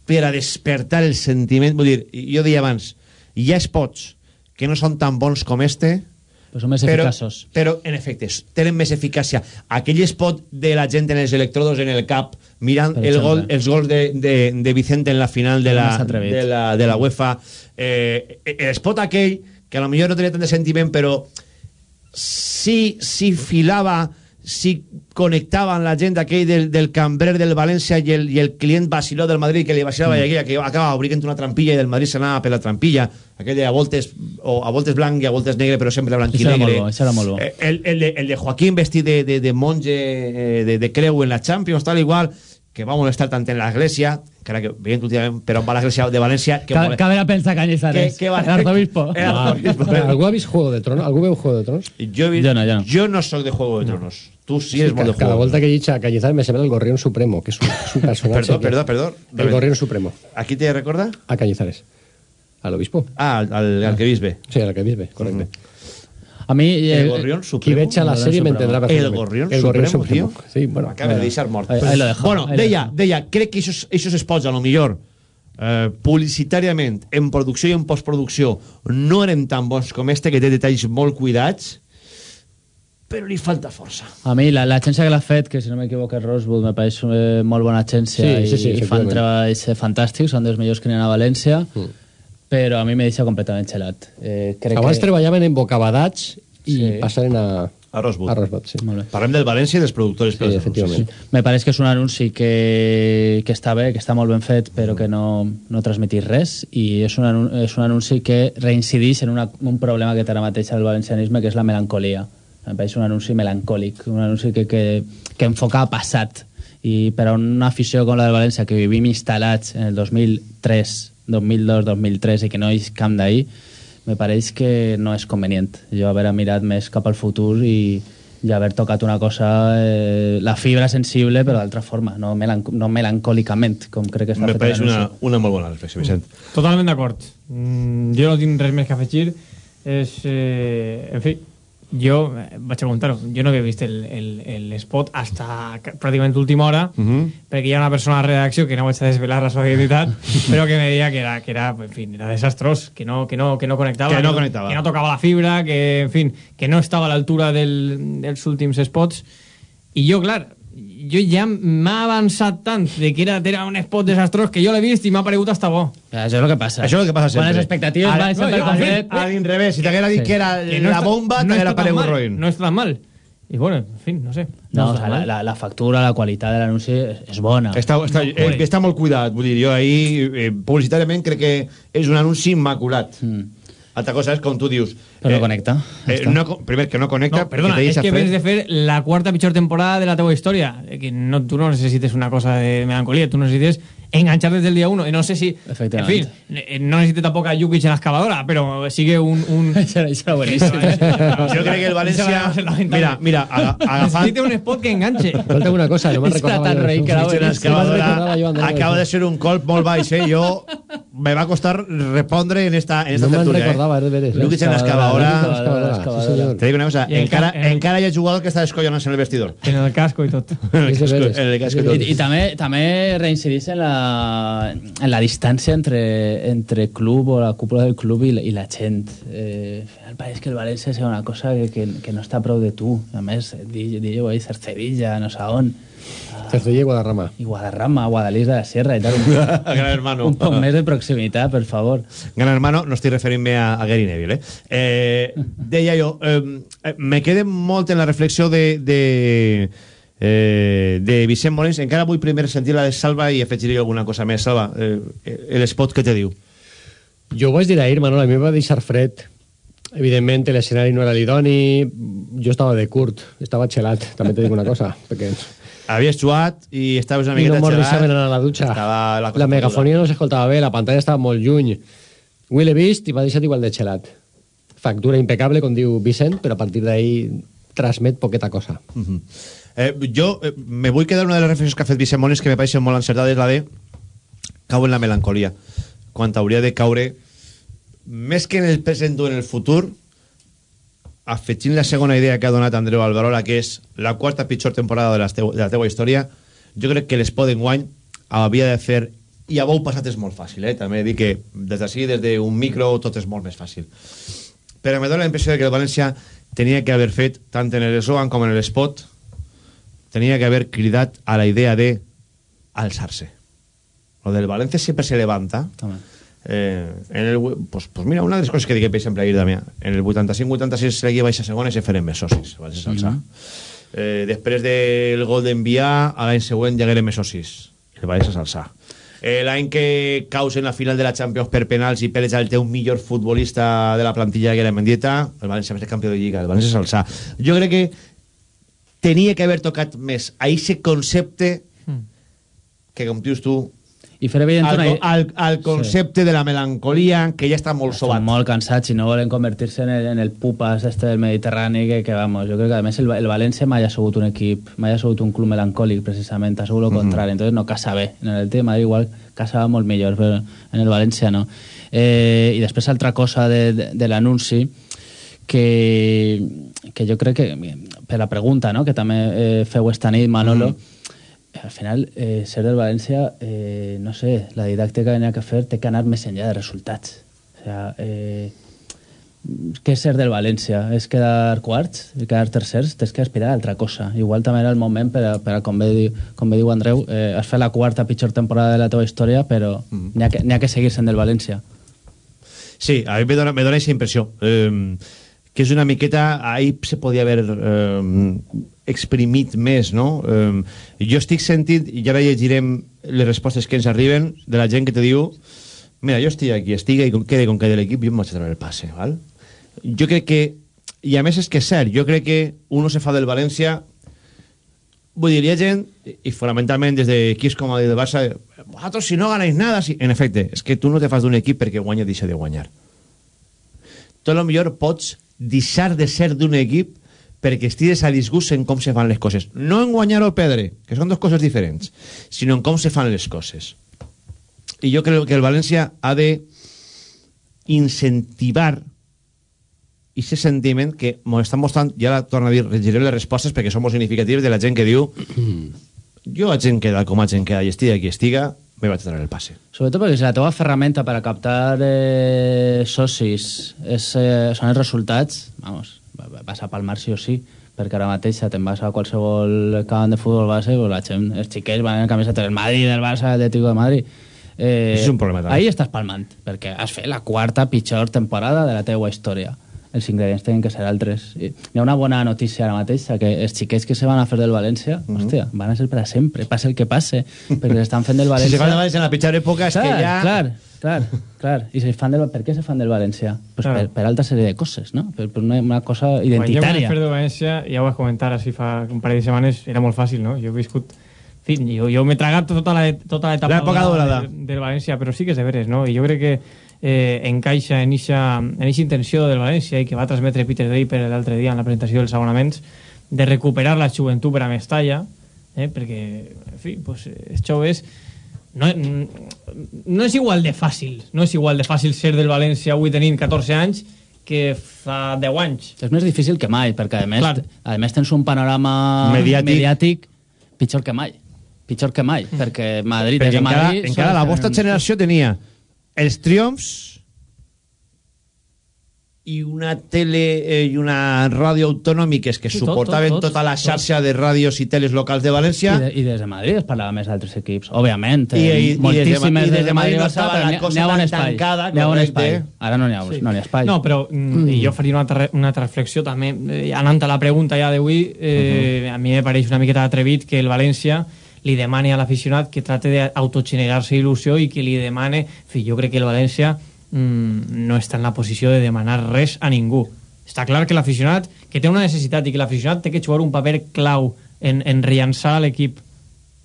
per a despertar el sentiment. Vull dir, jo deia abans hi ha spots que no són tan bons com este
Però són més
però,
eficaços.
però en efecte tenen més eficàcia. Aquell spot de la gent en els electrodos en el cap mirant el gol, els gols de, de, de Vicente en la final de la, de la, de la UEFA eh, el spot aquell que a lo millor no tenia tant de sentiment però sí, sí filava sí connectava amb la gent aquell del, del cambrer del València i el, i el client vaciló del Madrid que li vacilava mm. i aquella que acaba obrint una trampilla i del Madrid s'anava per la trampilla aquella a voltes, o a voltes blanc i a voltes negre però sempre blanc i negre
bo.
Eh, el, el, el de Joaquín vestit de, de, de monge eh, de, de creu en la Champions tal igual que va molestar tant en l'església encara que veient últimament per on va l'església de València que
Ca
mole-
Cabe la pensa Cañizares.
Que- que va-
El arzobispo.
El arzobispo.
Ah, ¿Algú ha vist Juego de Tronos? ¿Algú veu Juego de Tronos?
jo, vist-
Jo no, jo no.
jo no soc de Juego de Tronos tu sí eres molt de
cada
Juego
volta que llega a Cañizares me sembra el Gorrión Supremo, que es un, es un personaje.
Perdó,
que-
perdó, perdó.
El Gorrión Supremo.
¿A quién te recuerda?
A Cañizares. Al obispo.
Ah, al, al, al que bisbe.
Sí, al que bisbe, correcte.
A mi...
El
eh,
Gorrión
Qui
Supremo.
veig a la
El
sèrie
Gorrión
m'entendrà
Supremo.
El
perfectament.
Gorrión
El Gorrión
Supremo,
Supremo. Sí, bueno.
M'acaba de deixar mort.
Ahí- ahí lo dejo,
Bueno,
ahí
deia, deia, crec que esos, esos spots, a lo millor, eh, publicitàriament, en producció i en postproducció, no eren tan bons com este, que té detalls molt cuidats, però li falta força.
A mi la- l'agència que l'ha fet, que si no m'equivoco és Rosewood, me pareix eh, molt bona agència
Sí, sí, sí,
i, i fan treballs fantàstics, són dels millors que n'hi ha a València,
Mm.
Però a mi me deixa completament gelat. Eh, crec
Abans
que...
treballaven en bocabadats i
Sí.
passaren a...
A Rosewood.
A Rosewood, sí.
Molt bé.
Parlem del València i dels productors.
Sí, efectivament.
Me pareix que és un anunci que, que està bé, que està molt ben fet, però que no, no transmetís res, i és un, anun és un anunci que reincideix en una, un problema que té ara mateix el valencianisme, que és la melancolia. Em pareix un anunci melancòlic, un anunci que, que, que enfoca a passat. I per a una afició com la del València, que vivim instal·lats en el 2003, 2002, 2003, i que no hi és camp d'ahir, me pareix que no és convenient. Jo haver mirat més cap al futur i, i haver tocat una cosa, eh, la fibra sensible, però d'altra forma, no, melanc no melancòlicament, com crec que està
Me
fet
pareix una, una molt bona reflexió, Vicent.
Totalment d'acord. Mm, jo no tinc res més que afegir. És, eh, en fi, jo eh, vaig a preguntar-ho. Jo no havia vist el, el, el spot hasta ca- pràcticament última hora,
Uh -huh.
perquè hi ha una persona a la redacció que no vaig a desvelar la seva identitat, però que me deia que era, que era, en fin, era desastrós, que no, que no, que no connectava,
Que no connectava.
que no tocava la fibra, que, en fin, que no estava a l'altura del, dels últims spots. I jo, clar, jo ja m'ha avançat tant de que era, era un spot desastrós que jo l'he vist i m'ha paregut hasta bo.
Això és el que passa.
Això és el que passa sempre.
Bones expectatives,
Ara-
van sempre
no,
con
a
fred.
a l'inrevés, si t'haguera dit
Sí.
que era
Que no
la bomba,
no
t'haguera paregut
mal,
roïn.
No està tan mal. I bueno, en fin, no sé.
No, o
està
sea, la, la, la factura, la qualitat de l'anunci és, bona.
Està, està, eh, està molt cuidat, vull dir, jo ahir eh, publicitàriament crec que és un anunci immaculat.
Mm.
Altra cosa és, com tu dius...
Però no connecta.
Eh, no, primer, que no connecta,
No, perdona,
que deixa
que ves de fer la cuarta pitjor temporada de la teva història. Eh, Que no, tú no necesites una cosa de melancolía, tú necesites enganchar desde el día uno. Y no sé si, en fin, eh, no necesite tampoco a Jukic en la excavadora, pero sigue un... un...
será buenísimo.
Jo crec que el València... Mira, mira, aga- agafant...
Necesita un spot que enganche.
Escolta una cosa, no me'n
És que
recordava...
tan rei que era
excavadora
Andreu,
acaba de ser un colp molt baix, eh? Jo me va costar respondre en esta, en esta
No
tertúlia,
recordava,
eh?
és veres.
L'excavadora...
L'excavadora, sí, senyor.
Te dic una cosa,
I en
encara,
ca- en-
encara hi ha jugador que està descollonant-se en el vestidor.
En el casco y todo.
En el
És de
casco,
veres.
en el casco i
I,
tot.
i també, també reincidís en la, en la distància entre, entre club o la cúpula del club i, la- i la gent. Eh, el pareix que el València és una cosa que, que, que no està prou de tu. A més, di- dieu ahí Cercedilla, no sé on,
Cercedilla i Guadarrama.
i Guadarrama, Guadalís de la Sierra i tal. Un,
Gran hermano.
un poc més de proximitat, per favor.
Gran hermano, no estic referint-me a, a Gary Neville, eh? eh deia jo, eh, me quedé molt en la reflexió de, de, eh, de Vicent Molins. Encara vull primer sentir la de Salva i afegiré alguna cosa més. Salva, eh, l'espot que te diu.
Jo ho vaig dir ahir, Manol, a mi em va deixar fred. Evidentment, l'escenari no era l'idoni, jo estava de curt, estava xelat, també te dic una cosa, perquè
Havies jugat i estaves una
i no
miqueta xelat.
deixaven anar a la dutxa.
Estava la,
La megafonia no s'escoltava bé, la pantalla estava molt lluny. Ho l'he vist i m'ha deixat igual de xelat. Factura impecable, com diu Vicent, però a partir d'ahir transmet poqueta cosa.
Mhm. Eh, jo eh, me vull quedar una de les reflexions que ha fet Vicent Molins que me pareixen molt encertades, la de cau en la melancolia. Quan hauria de caure més que en el present o en el futur afegint la segona idea que ha donat Andreu Alvarola que és la quarta pitjor temporada de la, teu, de la teua història jo crec que l'Espot enguany havia de fer i a vau passat és molt fàcil eh? també dic que des d'ací, des d'un micro tot és molt més fàcil però me dóna la impressió que el València tenia que haver fet tant en l'eslogan com en l'espot tenia que haver cridat a la idea de alçar-se lo del València sempre se levanta
Toma.
Eh, en el, pues, pues mira, una de les coses que dic per exemple ahir Damià, en el 85-86 seguia baixa segona i se feren més socis vaig salsar eh, després del gol d'enviar a l'any següent ja érem més socis el València s'alçar eh, l'any que caus en la final de la Champions per penals i peles el teu millor futbolista de la plantilla que era Mendieta el València va ser campió de Lliga el València s'alçar jo crec que tenia que haver tocat més a aquest concepte que com dius tu
I fer evident
al, al, al concepte de la melancolia que ja està molt
Estan
sobat
molt cansats i no volen convertir-se en el, en el pupas este del Mediterrani que, que vamos, jo crec que a més el, el València mai ha sigut un equip, mai ha sigut un club melancòlic precisament, ha sigut el
Mhm.
contrari entonces no casa bé, en el tema igual casava molt millor, però en el València no eh, i després altra cosa de, de, de l'anunci que, que jo crec que per la pregunta no? que també eh, feu esta nit Manolo al final, eh, ser del València, eh, no sé, la didàctica que n'hi ha que fer té que anar més enllà de resultats. O sea, eh, què és ser del València? És quedar quarts? Quedar tercers? Tens que aspirar a altra cosa. Igual també era el moment per a, per a com, bé, com bé diu Andreu, eh, has fet la quarta pitjor temporada de la teva història, però n'hi ha, que, n'hi ha que seguir sent del València.
Sí, a mi me dona, me dona aquesta impressió. Eh, que és una miqueta... Ahí se podia haver eh, exprimit més, no? Eh, jo estic sentint, i ara llegirem les respostes que ens arriben de la gent que te diu mira, jo estic aquí, estic i quede com quede l'equip, jo em vaig a treure el passe, val? Jo crec que... I a més és que és cert, jo crec que uno se fa del València vull dir, hi ha gent, i fonamentalment des de equips com el de Barça, vosaltres si no ganáis nada, si... en efecte, és que tu no te fas d'un equip perquè guanya deixa de guanyar. Tu a lo millor pots deixar de ser d'un equip perquè estigues a disgust en com se fan les coses. No en guanyar o perdre, que són dues coses diferents, sinó en com se fan les coses. I jo crec que el València ha de incentivar ese sentiment que ens estan mostrant, i ara torno a dir, llegirem les respostes perquè són molt significatives de la gent que diu jo haig en quedar com haig en quedar i estiga qui estiga, me vaig a treure el passe.
Sobretot perquè si la teva ferramenta per a captar eh, socis és, eh, són els resultats, vamos, va- va- vas a palmar sí o sí, perquè ara mateix te'n vas a qualsevol camp de futbol base, pues la gent, els xiquets van en camiseta del Madrid, del Barça, del Atlético de Madrid. Eh,
és un problema, també.
Ahí estàs palmant, perquè has fet la quarta pitjor temporada de la teua història. Els ingredients tenen que ser altres. I hi ha una bona notícia ara mateix, que els xiquets que se van a fer del València,
Mhm.
hòstia, van a ser per a sempre, passe el que passe, perquè estan fent del
Si
València...
se fa de València en la pitjor època és que ja...
Clar, clar, Clar. I se fan del, per què se fan del València? Pues
Clar.
per, per altra sèrie de coses, no? Per, per una, una cosa
Quan jo vaig
identitària.
fer de València, ja ho vaig comentar així fa un parell de setmanes, era molt fàcil, no? Jo he viscut... En fi, jo, jo m'he tragat tota la, tota l'etapa
L'època dorada.
del, del València, però sí que és de veres, no? I jo crec que eh, encaixa en eixa, en eixa intenció del València i que va transmetre Peter Draper l'altre dia en la presentació dels abonaments de recuperar la joventut per a Mestalla, eh? perquè, en fi, pues, els joves no, no és igual de fàcil, no és igual de fàcil ser del València avui tenint 14 anys que fa 10 anys.
És més difícil que mai, perquè a més,
Clar.
a més tens un panorama
Mediàtic.
mediàtic pitjor que mai. Pitjor que mai, perquè Madrid
Perquè
és
encara,
Madrid...
encara la vostra generació tenia els triomfs i una tele eh, i una ràdio autonòmiques que
Sí, tot,
suportaven
tot, tot,
tota la
tot.
xarxa de ràdios i teles locals de València
I, de, I des de Madrid es parlava més d'altres equips, òbviament.
I- i- i
moltíssimes
i des de
des de
Madrid
Madrid,
no estava la cosa tan
espai.
tancada,
N'hi ha un espai. Ara no n'hi ha,
Sí.
no ha espai.
No, però mm, i jo faria una altra, una altra reflexió també, eh, anant a la pregunta ja d'avui, eh, a mi me pareix una miqueta atrevit que el València li demani a l'aficionat que trate d'autogenerar-se il·lusió i que li demane... En fi, jo crec que el València mm, no està en la posició de demanar res a ningú. Està clar que l'aficionat, que té una necessitat i que l'aficionat té que jugar un paper clau en, en rellançar l'equip.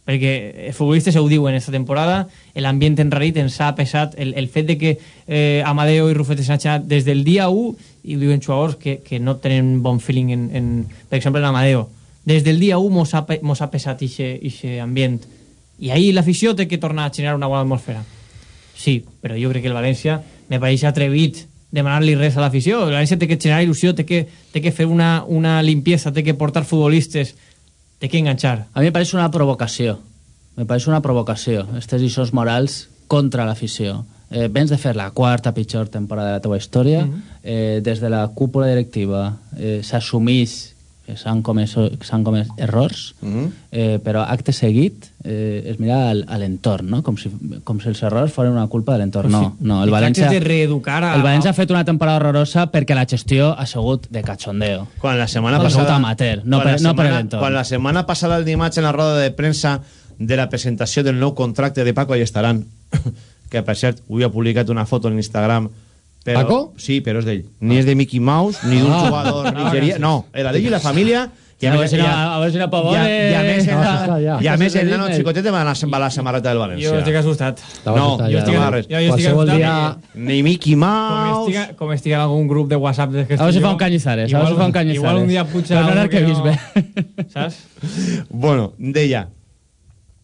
Perquè els futbolistes ho diuen esta temporada l'ambient enrarit ens ha pesat el, el fet de que eh, Amadeo i Rufete Sancha des del dia 1 i ho diuen jugadors que, que no tenen bon feeling en, en, per exemple en Amadeo des del dia 1 mos ha, mos ha pesat ixe ambient. I ahir l'afició té que tornar a generar una bona atmosfera. Sí, però jo crec que el València me pareix atrevit demanar-li res a l'afició el València té que generar il·lusió té que, té que fer una, una limpieza té que portar futbolistes té que enganxar
A mi me pareix una provocació. Me pareix una provocació. Estes lliçons morals contra l'afició. Eh, vens de fer la quarta pitjor temporada de la teva història.
Mhm.
eh, des de la cúpula directiva eh, s'assumís s'han comès, comès errors, eh, però acte seguit eh, es mira al- a l'entorn, no? com, si, com si els errors foren una culpa de l'entorn. No, no, el València...
de reeducar a-
El València ha fet una temporada horrorosa perquè la gestió ha sigut de cachondeo.
Quan la setmana
Ha
passada...
amateur, no
quan
per,
la
no per
setmana-
l'entorn.
Quan la setmana passada, el dimarts, en la roda de premsa de la presentació del nou contracte de Paco estaran que per cert, avui ha publicat una foto en Instagram però,
Paco?
Sí, però és d'ell. Ni és de Mickey Mouse, ni d'un
Ah.
jugador nigerià. No, era d'ell i la família. I
A
més-
no- a veure si no pavone.
I a, a més, el,
No,
i a més nano xicotet va anar a la samarreta del València.
Jo estic assustat.
No, jo estic.
Jo, jo estic assustat
dia-
Ni Mickey
Com
Mouse...
com estiga en algun grup de WhatsApp que
A veure si
estic
fa un Cañizares, a
igual,
fa un.
Igual un dia puja
Però no
algú
l'arquebisbe.
Saps?
Bueno, deia,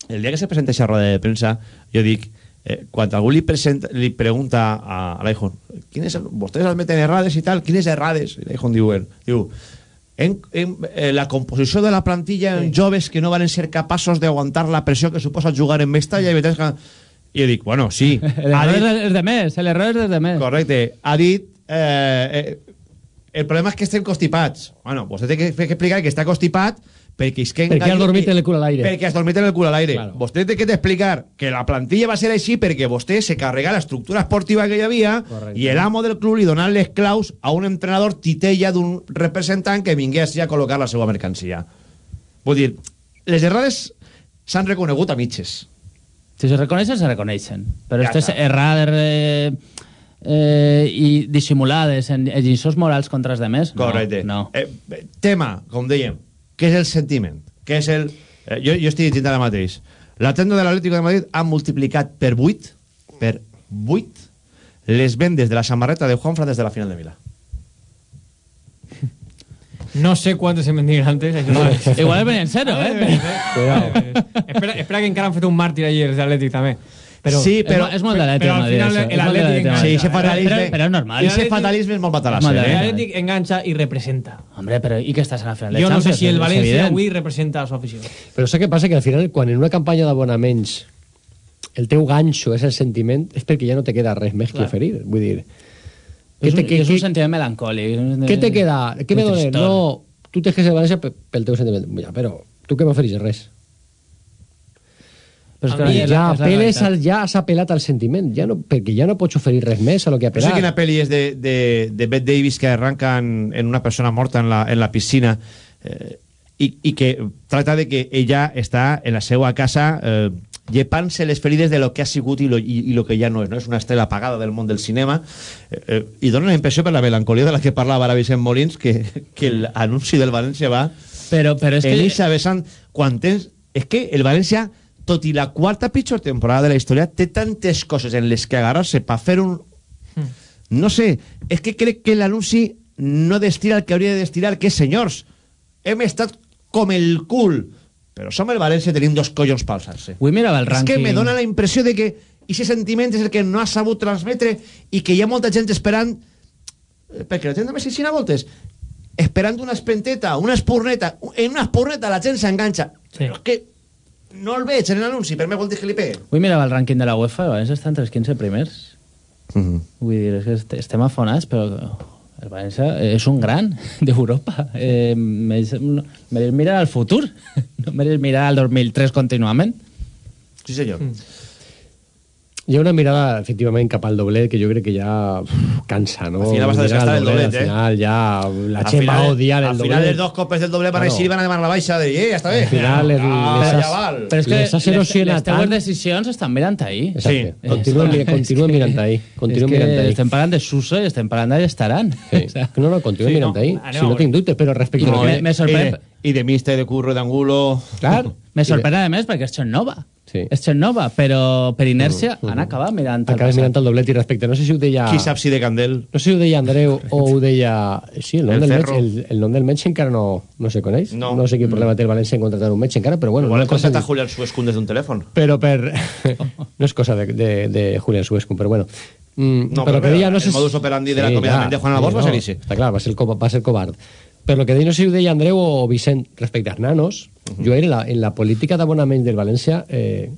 el dia que se presenta aquesta roda de premsa, jo dic, eh, quan algú li, presenta, li pregunta a, a l'Aijón, quines, vostès admeten errades i tal, quines errades? I l'Aijón diu, diu en, en eh, la composició de la plantilla en joves que no van ser capaços d'aguantar la pressió que suposa jugar en Mestalla i que... I jo dic, bueno, sí,
L'error
dit,
és de més, l'error és de més.
correcte, ha dit eh, eh, el problema és que estem constipats bueno, vostè té que, que explicar que està constipat perquè és que
Perquè has dormit en el cul a l'aire.
perquè has dormit en el cul a l'aire
Claro.
vostè té que explicar que la plantilla va ser així perquè vostè se carrega l'estructura esportiva que hi havia
Correcte.
i l'amo del club li donà les claus a un entrenador titella d'un representant que vingués ja a col·locar la seva mercancia vull dir, les errades s'han reconegut a mitges
Si se reconeixen, se reconeixen. Però
Ja
aquestes
està.
errades eh, eh, i dissimulades en, lliçons morals contra els demés, no.
Correcte.
no.
Eh, eh, tema, com dèiem, què és el sentiment? Què és el... Eh, jo, jo estic dient ara mateix. La tenda de l'Atlético de Madrid ha multiplicat per 8, per 8, les vendes de la samarreta de Juanfra des de la final de Milà.
No sé quantes se vendien antes. Això no.
Igual venien cero, eh?
espera, espera que encara han fet un màrtir ahir els d'Atlètic també. Però,
Sí, però-
és, és molt de l'Atlètic
però al final
l'Atlètic
enganxa.
Sí, ese fatalisme...
Però, però és normal.
Ese fatalisme és molt
Molt de
eh?
L'Atlètic enganxa i representa.
Hombre, però i que estàs en la final
Jo no sé si el València avui representa a l'afició.
Però saps què passa? Que al final, quan en una campanya d'abonaments el teu ganxo és el sentiment, és perquè ja no te queda res més que
Clar.
oferir. Vull dir...
És,
Què te,
un,
què,
és un
què,
sentiment melancòlic.
què te queda? Què me dones? No, tu tens que ser València pe- pel teu sentiment. Ja, però tu què m'oferis? Res.
Però és que
mi
ja,
és la
apeles
realitat.
al, ja has apel·lat al sentiment, ja no, perquè ja no pots oferir res més a lo que
No sé quina pel·li és de, de, de Bette Davis que arranca en, en una persona morta en la, en la piscina eh, i, i que tracta de que ella està en la seva casa eh, llepant-se les ferides de lo que ha sigut i lo, i, i lo que ja no és, no? És una estrella apagada del món del cinema eh, eh, i dona la impressió per la melancolia de la que parlava ara Vicent Molins que, que l'anunci del València va
però, però és
en
que...
vessant quan tens... És que el València, tot i la quarta pitjor temporada de la història, té tantes coses en les que agarrar-se per fer un... No sé, és que crec que l'anunci no destila el que hauria de destilar, que senyors, hem estat com el cul, però som el València i tenim dos collons per alçar-se.
Avui mirava el
És que
rànquing...
me dona la impressió de que aquest sentiment és el que no ha sabut transmetre i que hi ha molta gent esperant eh, perquè gent també s'hi a voltes esperant una espenteta, una espurneta en una espurneta la gent s'enganxa sí. però és que no el veig en l'anunci per més voltes que li pegue
Avui mirava el rànquing de la UEFA i València està entre els 15 primers.
Mhm.
Vull dir, és que est- estem afonats, però el València és un gran d'Europa. Eh, no, mereix mirar al futur, no mereix mirar al 2003 contínuament.
Sí, senyor.
Hi ha una mirada, efectivament, cap al doblet que jo crec que ja uf, cansa, no?
Al final vas a desgastar el doblet,
Al
eh?
final ja la
Al
gent va
final-
odiar el
al
doblet.
final les dos copes del doble van
Claro.
així i van a demanar la baixa de eh, ja està bé
Al final les-
ah,
les
ja val.
Però és que
Les has
les, les teues
tant.
decisions estan mirant ahir.
Exacte. Continuen, mi- continuen mirant ahí. Continuen mirant ahí.
estem parlant de Suso i estem parlant d'Estaran.
Sí. No, no, continuen
Sí,
mirant
no,
ahí.
anem
Si no tinc dubtes, però respecte
no, me- me sorprèn-
i de Mister, de Curro, d'Angulo
Clar.
Me sorprèn, a més, perquè és Xernova.
Sí.
És Xernova, però per inèrcia han acabat mirant el
Acabes mirant el doblet i respecte. No sé si ho deia...
qui sap si de Candel
No sé si ho deia Andreu o ho deia... Sí, el nom,
El
del, metge, el, el nom del metge encara no, no se coneix.
No.
no sé quin problema té el València en contratar un metge encara, però bueno...
igual
no
contacta
de-
Julián Suescun des d'un telèfon
Però per... no és cosa de, de, de Julián Suescun, però bueno. Mm,
No,
però
però
que deia, no
el
sé
modus operandi de l'acomiadament de Juan
sí,
Albors va
no,
ser ixe.
Està clar, va ser, va ser covard. Però el que deia, no sé si ho deia Andreu o Vicent respecte nanos, jo en la, en la política d'abonament del València eh,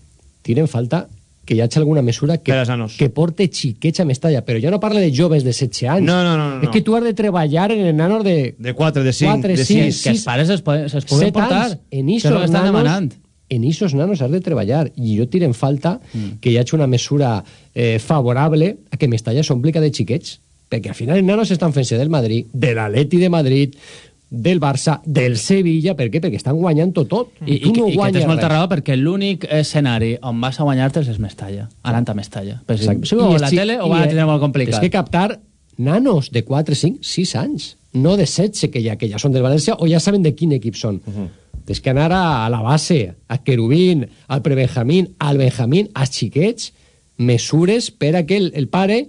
tiren falta que hi hagi alguna mesura que, que porte xiquets a Mestalla, però jo no parlo de joves de 16 anys.
No, no, no, no,
És
no.
que tu has de treballar en nanos de
de 4, de 5,
4,
de
5,
6
Que els pares es, poden- puguen
set
portar.
anys. En
Això que estan
nanos,
demanant.
en isos nanos has de treballar i jo tiro en falta
Mm.
que hi hagi una mesura eh, favorable a que Mestalla s'omplica de xiquets perquè al final els nanos estan fent-se del Madrid de l'Atleti de Madrid del Barça, del Sevilla, per què? Perquè estan guanyant-ho tot.
I, i,
tu no
i que tens molta
res.
raó perquè l'únic escenari on vas a guanyar-te és Mestalla, anant a Mestalla. Si, si veu
I
la tele ho
i,
van a tenir molt complicat.
És que captar nanos de 4, 5, 6 anys, no de 16 que ja, que ja són del València o ja saben de quin equip són. Uh -huh. Tens que anar a, a la base, a Querubín, al prebenjamín, al benjamín, als xiquets, mesures per a que el, el pare,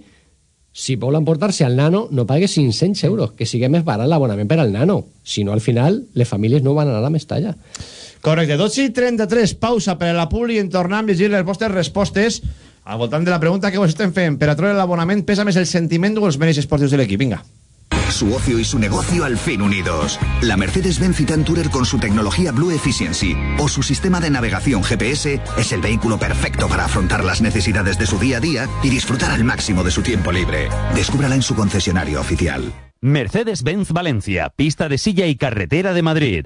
si vol emportar-se al nano, no pague 500 euros, que sigui més barat l'abonament per al nano. Si no, al final, les famílies no van anar a la Mestalla.
Correcte, 12 i 33, pausa per a la publi en tornar a llegir les vostres respostes al voltant de la pregunta que vos estem fent. Per a treure l'abonament pesa més el sentiment o els mèrits esportius de l'equip? Vinga.
Su ocio y su negocio al fin unidos. La Mercedes-Benz Citan Tourer con su tecnología Blue Efficiency o su sistema de navegación GPS es el vehículo perfecto para afrontar las necesidades de su día a día y disfrutar al máximo de su tiempo libre. Descúbrala en su concesionario oficial.
Mercedes-Benz Valencia, pista de silla y carretera de Madrid.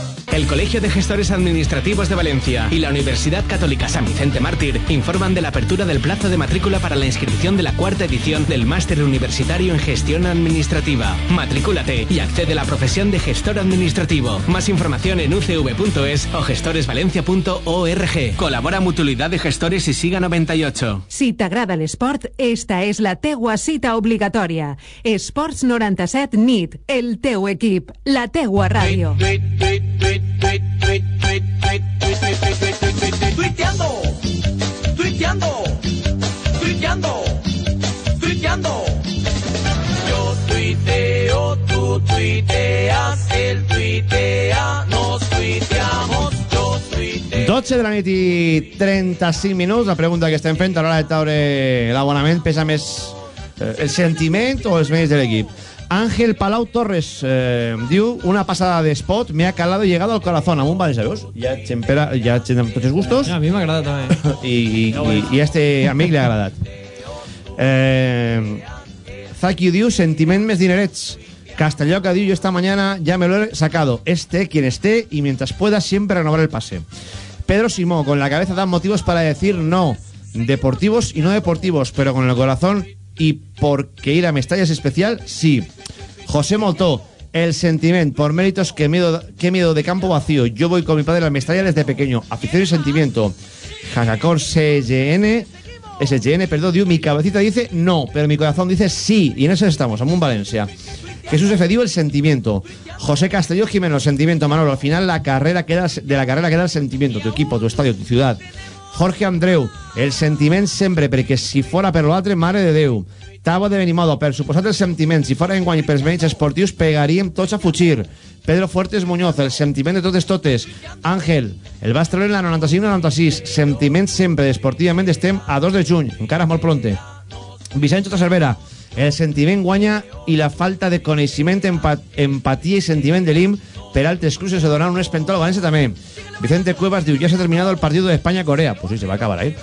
El Colegio de Gestores Administrativos de Valencia y la Universidad Católica San Vicente Mártir informan de la apertura del plazo de matrícula para la inscripción de la cuarta edición del Máster Universitario en Gestión Administrativa. Matricúlate y accede a la profesión de gestor administrativo. Más información en ucv.es o gestoresvalencia.org. Colabora Mutualidad de Gestores y Siga 98.
Si t'agrada l'esport, esta és la teua cita obligatòria. Esports 97 NIT, el teu equip, la teua ràdio.
Tuiteando, tuiteando, tuiteando, tuiteando. Yo tuiteo, tú tuiteas, él tuitea, nos tuiteamos. Yo
12 de la nit i 35 minuts. La pregunta que estem fent a l'hora de taure l'abonament pesa eh, el sentiment o els mèrits de l'equip. Ángel Palau Torres eh, diu una passada de spot me ha calado y llegado al corazón amb un València, veus? Ja xempera, ja tots gustos
A mi m'ha agradat també.
i, i, i, i a este amic li ha agradat. Eh, Zaki diu sentiment més dinerets. Castelloca diu yo esta mañana ya me lo he sacado. Esté quien esté y mientras pueda siempre renovar el pase. Pedro Simó, con la cabeza dan motivos para decir no. Deportivos y no deportivos, pero con el corazón y porque ir a Mestalla es especial, sí. José Moltó, el sentimiento, por méritos, que miedo, qué miedo de campo vacío. Yo voy con mi padre al Mestalla desde pequeño. Afición y sentimiento. Jacacor SGN, SGN, perdón, mi cabecita dice no, pero mi corazón dice sí. Y en eso estamos, Amun Valencia. Jesús. Diu, el sentimiento. José Castelló Jimeno, el sentimiento. Manolo, al final la carrera queda, de la carrera queda el sentimiento. Tu equipo, tu estadio, tu ciudad. Jorge Andreu, el sentiment sempre, perquè si fora per l'altre, mare de Déu. Tavo de Benimodo, per suposat el sentiment, si fora enguany pels mèrits esportius, pegaríem tots a fugir. Pedro Fuertes Muñoz, el sentiment de totes totes. Àngel, el vas treure en la 95-96. Sentiment sempre, esportivament estem a 2 de juny, encara molt pronte. Vicenç Cervera, el sentiment guanya i la falta de coneixement, empat empatia i sentiment de l'IM per altres cruces se donaron un espentol a València també. Vicente Cuevas diu, ya se ha terminado el partido de España-Corea. Pues sí, se va a acabar ahí.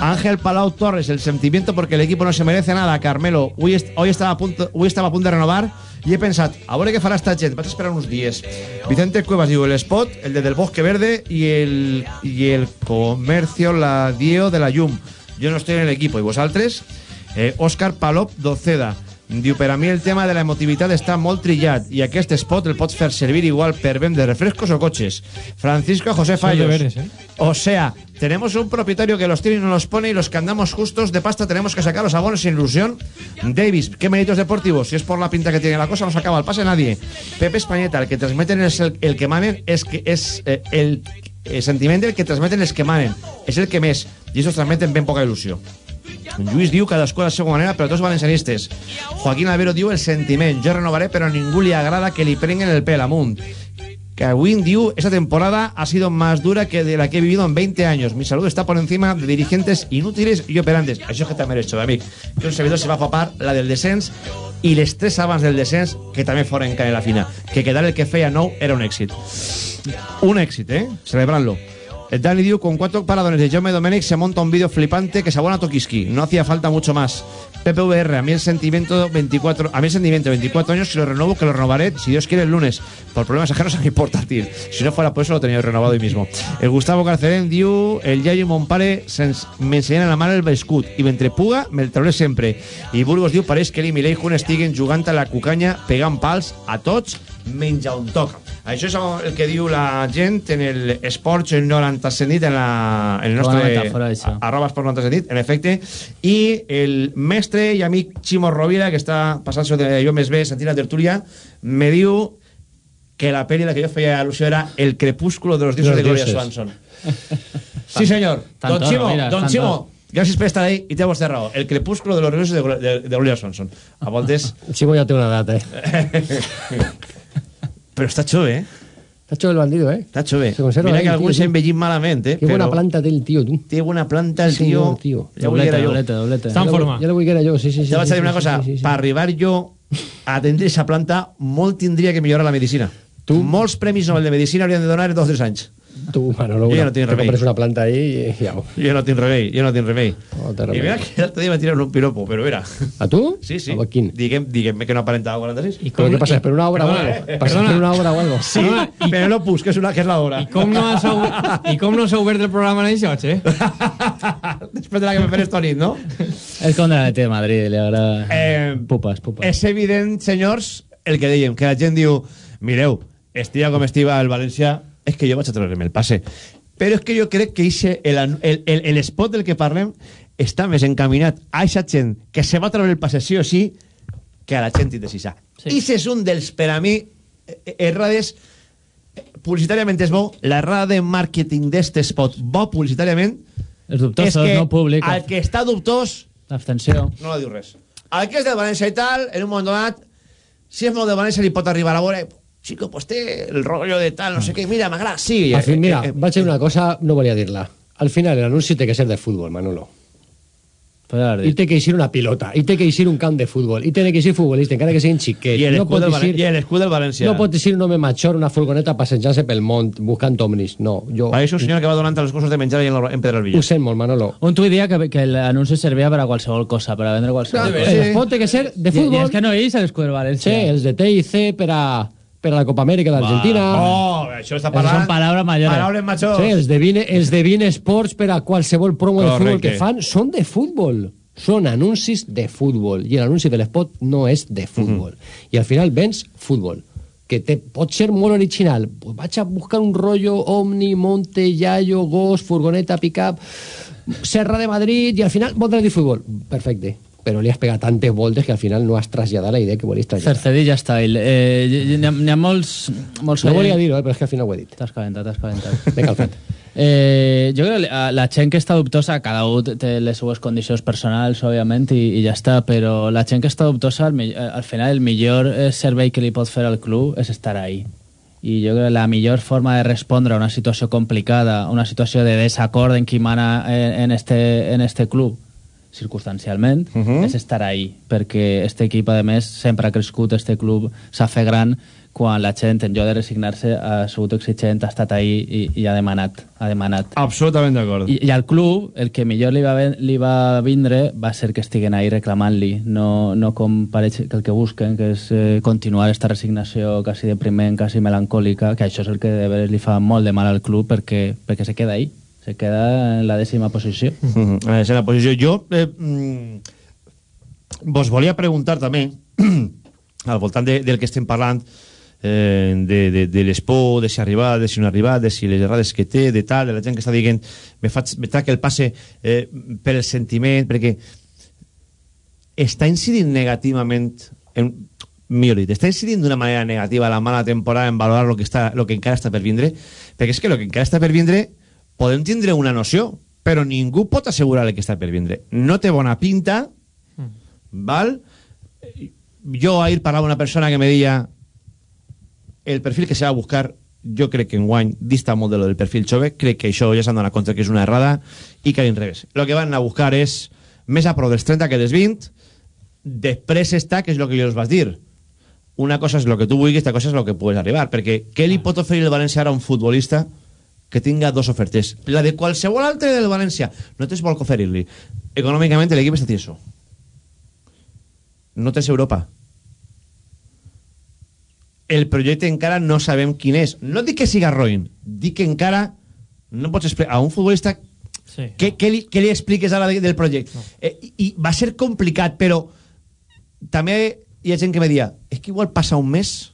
Ángel Palau Torres, el sentimiento porque el equipo no se merece nada. Carmelo, hoy, est hoy, estaba, a punto, hoy estaba a punto de renovar y he pensat, a veure què farà esta gent, vaig esperar uns dies. Vicente Cuevas diu, el spot, el de del Bosque Verde y el, y el comercio la Dio de la Yum. Yo no estoy en el equipo, ¿y vosaltres? Eh, Òscar Palop Doceda diu, per a mi el tema de la emotivitat està molt trillat i aquest spot el pots fer servir igual per vendre refrescos o coches. Francisco José Fallos.
deberes, ¿eh?
O sea, tenemos un propietario que los tiene y no los pone y los que andamos justos de pasta tenemos que sacar los abonos sin ilusión. Davis, ¿qué méritos deportivos? Si es por la pinta que tiene la cosa, no se acaba el pase nadie. Pepe Españeta, el que transmiten es el, el que manen, es que es eh, el, el sentiment del que transmeten els que manen. És el que més. I eso transmeten ben poca il·lusió. Lluís diu cadascú a la seva manera, però tots valencianistes. Joaquín Albero diu el sentiment. Jo renovaré, però a ningú li agrada que li prenguen el pèl amunt. Kawin diu, esta temporada ha sido más dura que de la que he vivido en 20 años. Mi salud está por encima de dirigentes inútiles y operantes. Això que també he hecho, amic. Que un servidor se va a papar la del descens i les tres abans del descens que també foren canela fina. Que quedar el que feia nou era un èxit. Un èxit, eh? Celebrant-lo. El Dani diu, con cuatro paradones de Jaume Domènech se monta un vídeo flipante que sabona Tokiski. No hacía falta mucho más. PPVR, a mí el sentimiento 24, a mí el sentimiento 24 años, si lo renuevo, que lo renovaré, si Dios quiere, el lunes. Por problemas ajenos a mi portátil. Si no fuera por eso, lo tenía renovado hoy mismo. El Gustavo Carcerén diu, el Yayo Montpare me ensenyen a la mare el Bescut i mentre puga me'l trauré sempre. I Burgos diu, pareix que ell i Mileijun estiguen jugant a la cucanya pegant pals a tots menys a toca. Això és el que diu la gent en el Esports 90 sentit en, la, en el
Bona
nostre
metàfora, això.
arroba Esports 90 sentit, en efecte. I el mestre i amic Ximo Rovira que està passant-se de jo més bé sentint la tertúlia me diu que la pel·li a la que jo feia al·lusió era El crepúsculo de los dioses
Los
de Gloria. Swanson. Sí senyor,
Tant
don Ximo,
mira,
don Ximo gràcies per estar ahí i té vostè raó. El crepúsculo de los dioses de, de, de Gloria Swanson. A voltes.
Chico ya tiene una edad, eh.
però està xuve, eh?
Está hecho el bandido, eh.
Està xuve.
Se
Mira
ahí,
que alguns
sí.
s'ha envellit malament, eh?
Qué buena
però
planta del tío, tú.
Té buena planta el
Sí,
tío.
senyor, tío.
Ja vull
Doblete,
era jo.
doblete, doblete.
Està en forma.
Ya lo voy que era yo, sí, sí. sí
Ja vaig
sí,
a dir una
sí,
cosa,
sí, sí, sí.
per arribar jo a atendre aquesta planta, molt tindria que millorar la medicina.
Tu?
Molts premis Nobel de Medicina haurien de donar en dos o tres anys.
Tú, Manolo,
Yo
una-
no tengo
te
remei.
compres una planta ahí y ya.
Jo no tinc remei, jo no tinc remei.
No té
I
remei.
mira que l'altre dia me tiraron un piropo, però era...
¿A tú?
Sí, sí.
¿A quin?
Diguem, diguem que no aparentava 46.
I
¿Pero qué pasa?
i-
¿Espera una obra o
perdona,
algo?
eh,
¿Pasa
perdona.
una obra o algo?
Sí, però no pus, que és, una, que és la hora.
I com no has obert, i com no s'ha obert el programa en això, eh?
Després de la que me faré esta nit, no?
És com de la de Madrid, li agrada...
Eh,
pupes, pupes.
És evident, senyors, el que dèiem, que la gent diu, mireu, estia com estiva el València, és que jo vaig a treure'm el passe. Però és que jo crec que ixe, el, el, el, el spot del que parlem està més encaminat a aquesta gent que se va treure el passe sí o sí que a la gent indecisa. Sí. Ixe és un dels, per a mi, eh, errades eh, publicitàriament és bo, l'errada de màrqueting d'este spot bo publicitàriament és
dubtosos,
que
no públic.
el que està dubtós
Abstenció.
no la diu res. El que és del València i tal, en un moment donat, si és molt del València li pot arribar a veure chico, pues té el rollo de tal, no sé què, mira, m'agrada, sí.
Al fin,
eh,
mira,
eh, eh,
vaig a dir una cosa, no volia dir-la. Al final, el anunci té que ser de futbol, Manolo. I té que eixir una pilota, i té que eixir un camp de futbol, i té que eixir futbolista, encara que siguin xiquets.
I
no
l'escut
pot
del, Valen-
eixir-
i del València.
No pot eixir un home major, una furgoneta passejant-se pel món, buscant omnis. No, jo...
Pareix un senyor que va donant els cossos de menjar i en, en Pedro
Ho
Alvilla.
sent molt, Manolo.
Un tuit dia que, que l'anunci servia per a qualsevol cosa, per a vendre qualsevol
Clar,
cosa.
el spot té que ser de
I, I
futbol.
és que no és l'escut del
Sí,
València.
els de TIC per a, per a la Copa Amèrica d'Argentina.
Oh, això està parlant...
son palabras mayores.
Paraules majors.
Sí, els de Vine, els de Vine Sports per a qualsevol promo de futbol
Correcte.
que fan són de futbol. Són anuncis de futbol. I l'anunci de l'espot no és de futbol. I al final vens futbol que te, pot ser molt original. Pues vaig a buscar un rollo Omni, Monte, Yayo, Gos, furgoneta, pick-up, Serra de Madrid, i al final vols dir futbol. Perfecte. Però li has pegat tantes voltes que al final no has traslladat la idea que volies traslladar.
Cercedilla style. Eh, N'hi ha, n'hi ha molts, molts...
No volia dir-ho, eh, però és que al final ho he dit.
T'has calentat, t'has calentat.
M'he calfat.
Eh, jo crec que la, la gent que està dubtosa, cada un té les seues condicions personals, òbviament, i, i ja està, però la gent que està dubtosa, al, mi- al final el millor eh, servei que li pot fer al club és estar ahí. I jo crec que la millor forma de respondre a una situació complicada, a una situació de desacord en qui mana en, en, este, en este club, circumstancialment, uh -huh. és estar ahí, perquè este equip, a més, sempre ha crescut, este club s'ha fet gran quan la gent, en lloc de resignar-se, ha sigut exigent, ha estat ahí i, i ha demanat. Ha demanat.
Absolutament d'acord.
I, I al club, el que millor li va, ven- li va vindre va ser que estiguen ahí reclamant-li, no, no com pareix que el que busquen, que és eh, continuar esta resignació quasi depriment, quasi melancòlica, que això és el que de veres li fa molt de mal al club perquè, perquè se queda ahí, se queda en la dècima posició.
Mm -hmm. En la posició. Jo eh, mm, vos volia preguntar també, al voltant de, del que estem parlant, eh, de, de, de l'Expo, de si ha arribat, de si no ha arribat, de si les errades que té, de tal, de la gent que està dient me, faig, me trac el passe eh, per el sentiment, perquè està incidint negativament en, millor dit, està incidint d'una manera negativa la mala temporada en valorar lo que, està, lo que encara està per vindre perquè és que lo que encara està per vindre podem tindre una noció però ningú pot assegurar el que està per vindre. No té bona pinta val? jo ahir parlava una persona que me deia el perfil que se va a buscar jo crec que en guany dista molt de lo del perfil jove crec que això ja s'han donat compte que és una errada i que a l'inrevés el que van a buscar és més a prop dels 30 que dels 20 després està, que és el que els vas dir. Una cosa és el que tu vulguis, altra cosa és el que puedes arribar perquè què li pot oferir el València ara a un futbolista que tinga dos ofertes. La de qualsevol altre del València. No tens vol que oferir-li. Econòmicament l'equip està tieso. No tens Europa. El projecte encara no sabem quin és. No dic que siga roïn dic que encara no pots explicar a un futbolista
Sí.
què, què, li, què li expliques ara de- del projecte. No. eh, i, i va ser complicat però també hi ha gent que me dia és que igual passa un mes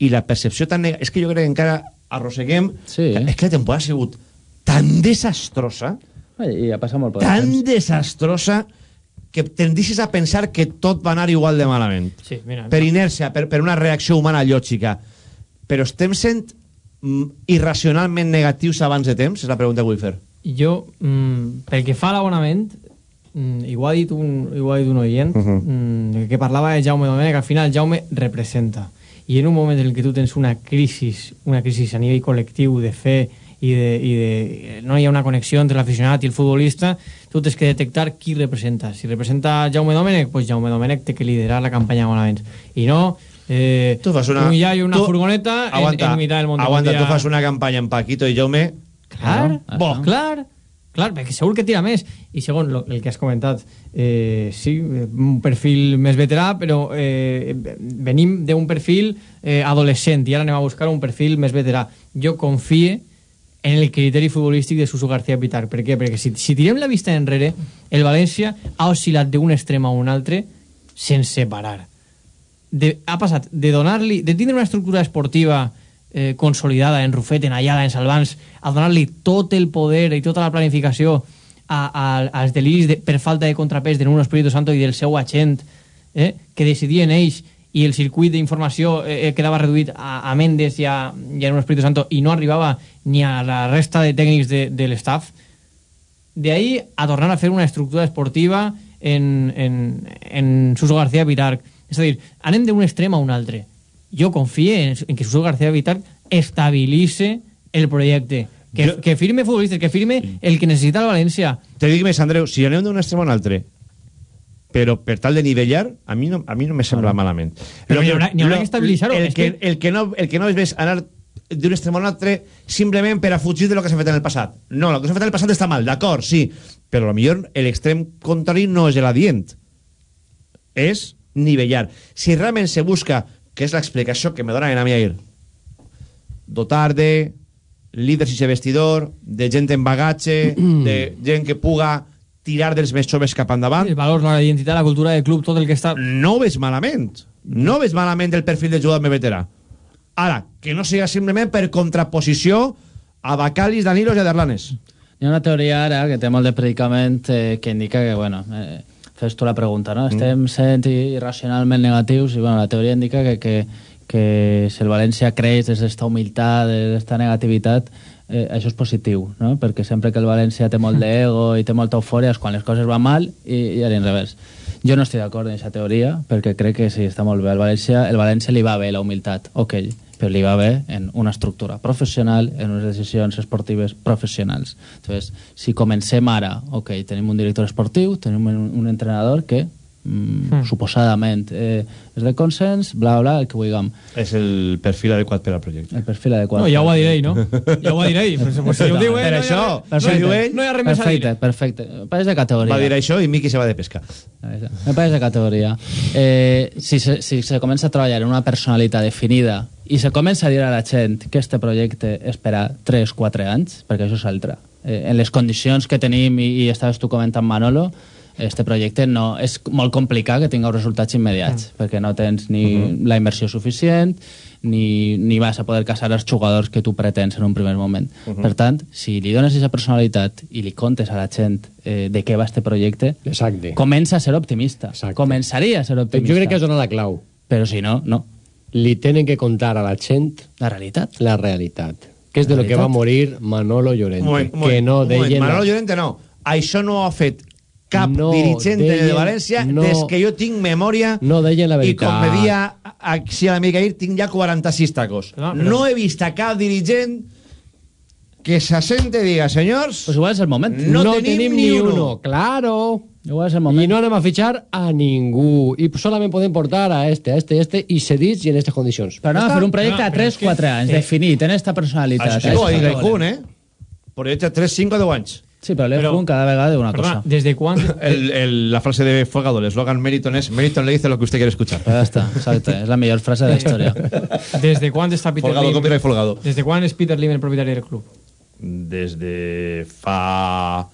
i la percepció tan negativa és que jo crec que encara arrosseguem
Sí.
és que la temporada ha sigut tan desastrosa
I ha passat molt poc
tan
temps.
desastrosa que tendissis a pensar que tot va anar igual de malament
Sí, mira,
per inèrcia, per, per una reacció humana lògica però estem sent mm, irracionalment negatius abans de temps? És la pregunta que vull fer
Jo, mm, pel que fa a l'abonament, mm, i ho ha dit un, ho ha dit un oient, uh
Mhm.
-huh. mm, que parlava de Jaume Domènech, al final Jaume representa. I en un moment en què tu tens una crisi, una crisi a nivell col·lectiu de fe i de, i de, no hi ha una connexió entre l'aficionat i el futbolista, tu tens que detectar qui representa. Si representa Jaume Domènech, pues Jaume Domènech té que liderar la campanya d'abonaments. I no... Eh,
tu fas una,
un iaio una
tu-
furgoneta
aguanta,
en, en mitad del
aguanta, tu fas una campanya amb Paquito i Jaume
Clar,
Bo.
clar, clar, perquè segur que tira més. I segon, lo, el que has comentat, eh, sí, un perfil més veterà, però eh, venim d'un perfil eh, adolescent i ara anem a buscar un perfil més veterà. Jo confie en el criteri futbolístic de Suso García Pitar. Per què? Perquè si, si tirem la vista enrere, el València ha oscil·lat d'un extrem a un altre sense parar. De, ha passat de donar-li, de tindre una estructura esportiva eh, consolidada en Rufet, en Ayala, en Salvans, a donar-li tot el poder i tota la planificació a, a, als deliris de, per falta de contrapès de Nuno Espíritu Santo i del seu agent, eh, que decidien ells i el circuit d'informació eh, eh, quedava reduït a, a Mendes i a, i a Nuno Espíritu Santo i no arribava ni a la resta de tècnics de, de l'estaff, de ahí a tornar a fer una estructura esportiva en, en, en Suso García Pitarc. És a dir, anem d'un extrem a un altre. Yo confíe en, que Suso García Vitar estabilice el proyecto. Que,
Jo-
que firme futbolistes, que firme el que necesita el València.
Te dic més, Andreu, si anem d'un extrem a un altre, però per tal de nivellar, a mi no, a mi no me sembla malament.
Però
Lo
n'hi haurà- n'hi haurà que estabilitzar-ho,
El, que, el, que no, el que no és anar d'un extrem a un altre simplement per a fugir de lo que s'ha fet en el passat. No, el que s'ha fet en el passat està mal, d'acord, sí, però a lo millor l'extrem contrari no és l'adient. És nivellar. Si realment se busca, que és l'explicació que me donen a mi ahir, dotar de líders i vestidor, de gent en bagatge, de gent que puga tirar dels més joves cap endavant.
El valor, la identitat, la cultura del club, tot el que està...
No ho veig malament. No veig malament el perfil de jugador més veterà. Ara, que no siga simplement per contraposició a Bacalis, Danilos i a Derlanes.
Hi ha una teoria ara que té molt de predicament eh, que indica que, bueno, eh, fes tu la pregunta, no? Estem sent irracionalment negatius i, bueno, la teoria indica que, que, que si el València creix des d'esta humilitat, des d'esta negativitat, eh, això és positiu, no? Perquè sempre que el València té molt d'ego i té molta eufòria és quan les coses van mal i, i a l'inrevés. Jo no estic d'acord amb aquesta teoria perquè crec que sí, està molt bé. El València, el València li va bé la humilitat, ok, però li va bé en una estructura professional, en unes decisions esportives professionals. Entonces, si comencem ara, ok, tenim un director esportiu, tenim un, un entrenador que mm, suposadament eh, és de consens, bla, bla, el que vulguem.
És el perfil adequat per al projecte.
El perfil adequat.
No, ja ho va dir ell, no? Ja ho va dir ell. Pues, pues, si ho diu ell,
Per
no hi ha
això, per això
no hi ha-
diu ell,
no hi ha res més a dir.
Perfecte, perfecte. Pareix de categoria.
Va dir això i Miqui se va de pesca.
Me pareix de categoria. Eh, si, se, si se comença a treballar en una personalitat definida i se comença a dir a la gent que este projecte és per a 3-4 anys, perquè això és altre. Eh, en les condicions que tenim, i, i estaves tu comentant Manolo, este projecte no, és molt complicat que tingueu resultats immediats,
Mm.
perquè no tens ni la inversió suficient, ni, ni vas a poder casar els jugadors que tu pretens en un primer moment.
Mhm.
Per tant, si li dones aquesta personalitat i li contes a la gent eh, de què va este projecte,
Exacte.
comença a ser optimista. Començaria a ser optimista.
Jo crec que és la clau.
Però si no, no.
Li tenen que contar a la gent...
La realitat.
La realitat. Que és de lo que va morir Manolo Llorente.
Moment, un
que
moment,
no
moment.
deien...
Manolo Llorente no. Això no ho ha fet cap
No
dirigent de
deien-
València
no-
des que jo tinc memòria
No deien la
i
veritat.
com me dia així a l'amic ahir tinc ja 46 tacos.
No,
No,
però-
he vist a cap dirigent que s'assente i diga, senyors...
Pues igual és el moment.
No, tenim, ni uno.
Claro.
Igual és el moment.
I no anem a fitxar a ningú. I solament podem portar a este, a este, a este, i cedits i en aquestes condicions.
Però anem a fer un projecte
No,
a
però és
3-4
que-
anys,
eh,
definit, en esta personalitat.
Això ho ha dit eh? Projecte 3, 5 o 10 anys.
Sí, però l'Ejun cada vegada diu una
Perdona,
cosa.
¿desde cuándo?
El, el, la frase de Fuegado, el eslogan Meriton es Meriton le dice lo que usted quiere escuchar.
Pues ja està, exacte. És la millor frase de la història.
¿Desde cuándo está Peter
Folgado,
Lim?
Folgado.
¿Desde cuándo es Peter Lim el propietario del club?
Desde fa...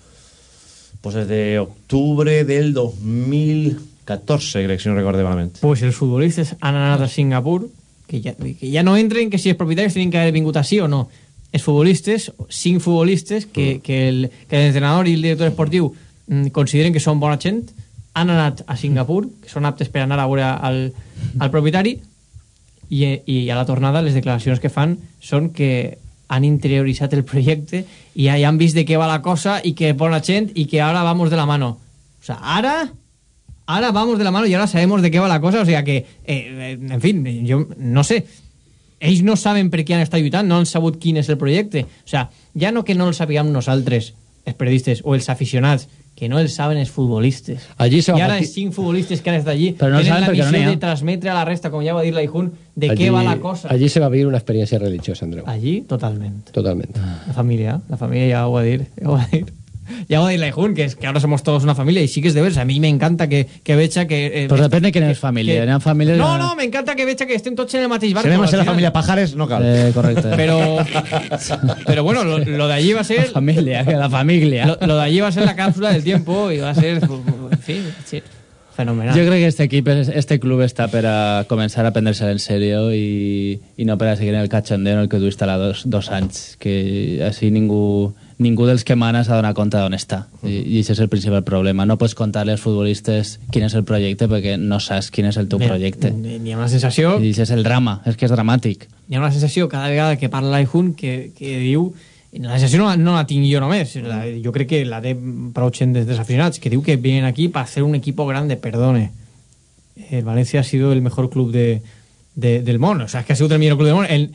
Pues desde octubre del 2014, crec, si no recuerdo malament.
Pues els futbolistes han anat a Singapur, que ja, que ja no entren que si els propietaris tenen que haver vingut així o no. Els futbolistes, cinc futbolistes, que, que, el, que l'entrenador i el director esportiu mm, consideren que són bona gent, han anat a Singapur, que són aptes per anar a veure al, al propietari, i, i a la tornada les declaracions que fan són que han interioritzat el projecte i ja, ja han vist de què va la cosa i que bona gent i que ara vamos de la mano. O sea, ara ahora vamos de la mano y ahora sabemos de qué va la cosa, o sea que, eh, eh, en fin, yo no sé, ells no saben per què han estat lluitant, no han sabut quin és el projecte, o sea, ja no que no el sapiguem nosaltres, els periodistes o els aficionats, que no el saben els futbolistes.
Allí se va
I ara els cinc futbolistes que han estat allí
Però no
tenen la
no
missió
ha.
de transmetre a la resta, com ja va dir l'Aijun, de què va la cosa.
Allí se va vivir una experiència religiosa, Andreu.
Allí, totalment.
Totalment.
La familia, la familia ya va a decir, ya va a a decir la Ijun, que es que ahora somos todos una familia y sí que es de ver. A mí me encanta que, que Becha que... eh,
Pues depende de quién
que-
es familia.
que-
famílies...
No, no, me encanta que Becha que estén tots en el mateix barco.
Si a ser
al
la
final.
família Pajares, no cal.
Eh, correcte.
Pero, pero bueno, lo, lo de allí va a ser...
La família, que la família.
Lo, lo de allí va a ser la cápsula del tiempo y va a ser, en fin, sí, fenomenal.
Jo crec que este equip, este club està per a començar a prendre-se en sèrio i, i no per a seguir en el cachondeo en el que du instal·la dos, dos anys, que així ningú, ningú dels que mana s'ha donat compte d'on està. I, I això és el principal problema. No pots contar-li als futbolistes quin és el projecte perquè no saps quin és el teu projecte.
N'hi ha una sensació...
I això és el drama, és que és dramàtic.
hi ha una sensació cada vegada que parla l'Aijun que, que diu la sensació no, no la tinc jo només la, jo crec que la té prou gent des dels aficionats que diu que vienen aquí para hacer un equipo grande perdone el Valencia ha sido el mejor club de, de, del món. O sea, que ha sigut el millor club del món. El,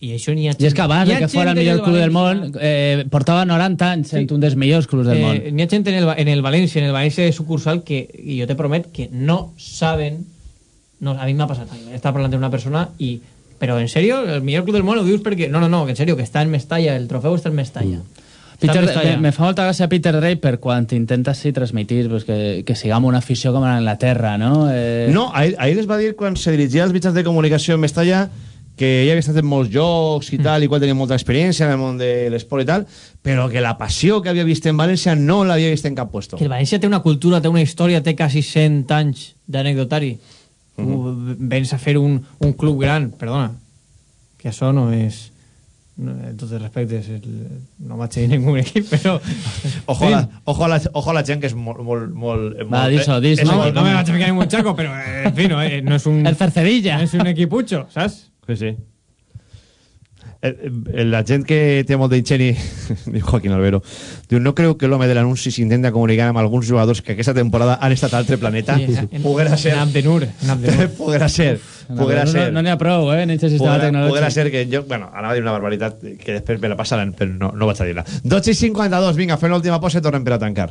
I això n'hi ha
I és que abans que fora el millor club del món, eh, portava 90 anys sent un dels millors clubs del món.
Eh, N'hi ha gent en el, en el València, en el València de sucursal, que, i jo te promet que no saben... No, a mi m'ha passat. Estava parlant amb una persona i... Però en sèrio, el millor club del món ho dius perquè... No, no, no, que en sèrio, que està en Mestalla, el trofeu està en Mestalla. Està
Peter, me, me fa molta gràcia Peter Drake per quan intenta sí, transmitir pues, que, que sigamos una afició com en Anglaterra, no? Eh,
No, ahir, ahir es va dir quan se dirigia als mitjans de comunicació en Mestalla que ella havia estat en molts jocs i tal, i qual tenia molta experiència en el món de l'esport i tal, però que la passió que havia vist en València no l'havia vist en cap puesto.
Que el València té una cultura, té una història, té quasi 100 anys d'anecdotari. Uh -huh. Vens a fer un, un club gran, perdona, que això no és... No, en tots els respectes, el, no vaig a dir ningú equip, però...
Ojo a, la, ojo, a la, ojo a la gent que és molt... molt, molt,
Va,
molt
dis-ho,
eh,
dis,
és
No,
molt-
no me vaig a ficar ningún chaco, però, eh, en fi, no, eh, no és un...
El Cercedilla.
No és un equipucho, saps?
Sí, sí. El- el- la gent que té molt d'ingeni, diu Joaquín Albero, diu, no creu que l'home de l'anunci s'intenta comunicar amb alguns jugadors que aquesta temporada han estat a altre planeta?
Sí, en-
Poguera ser.
En Abdenur, en Abdenur.
Poguera ser. Poguera
no,
ser.
no n'hi ha prou, eh, en aquest sistema
Poguera,
tecnològic.
poguera ser que jo, bueno, anava a dir una barbaritat que després me la passaran, però no, no vaig a dir-la. 12 i 52, vinga, fem l'última posa i tornem per a tancar.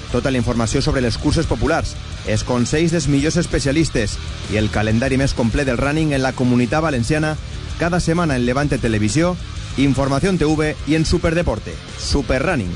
Tota la informació sobre les curses populars, els consells dels millors especialistes i el calendari més complet del running en la comunitat valenciana cada setmana en Levante Televisió, Informació TV i en Superdeporte. Superrunning.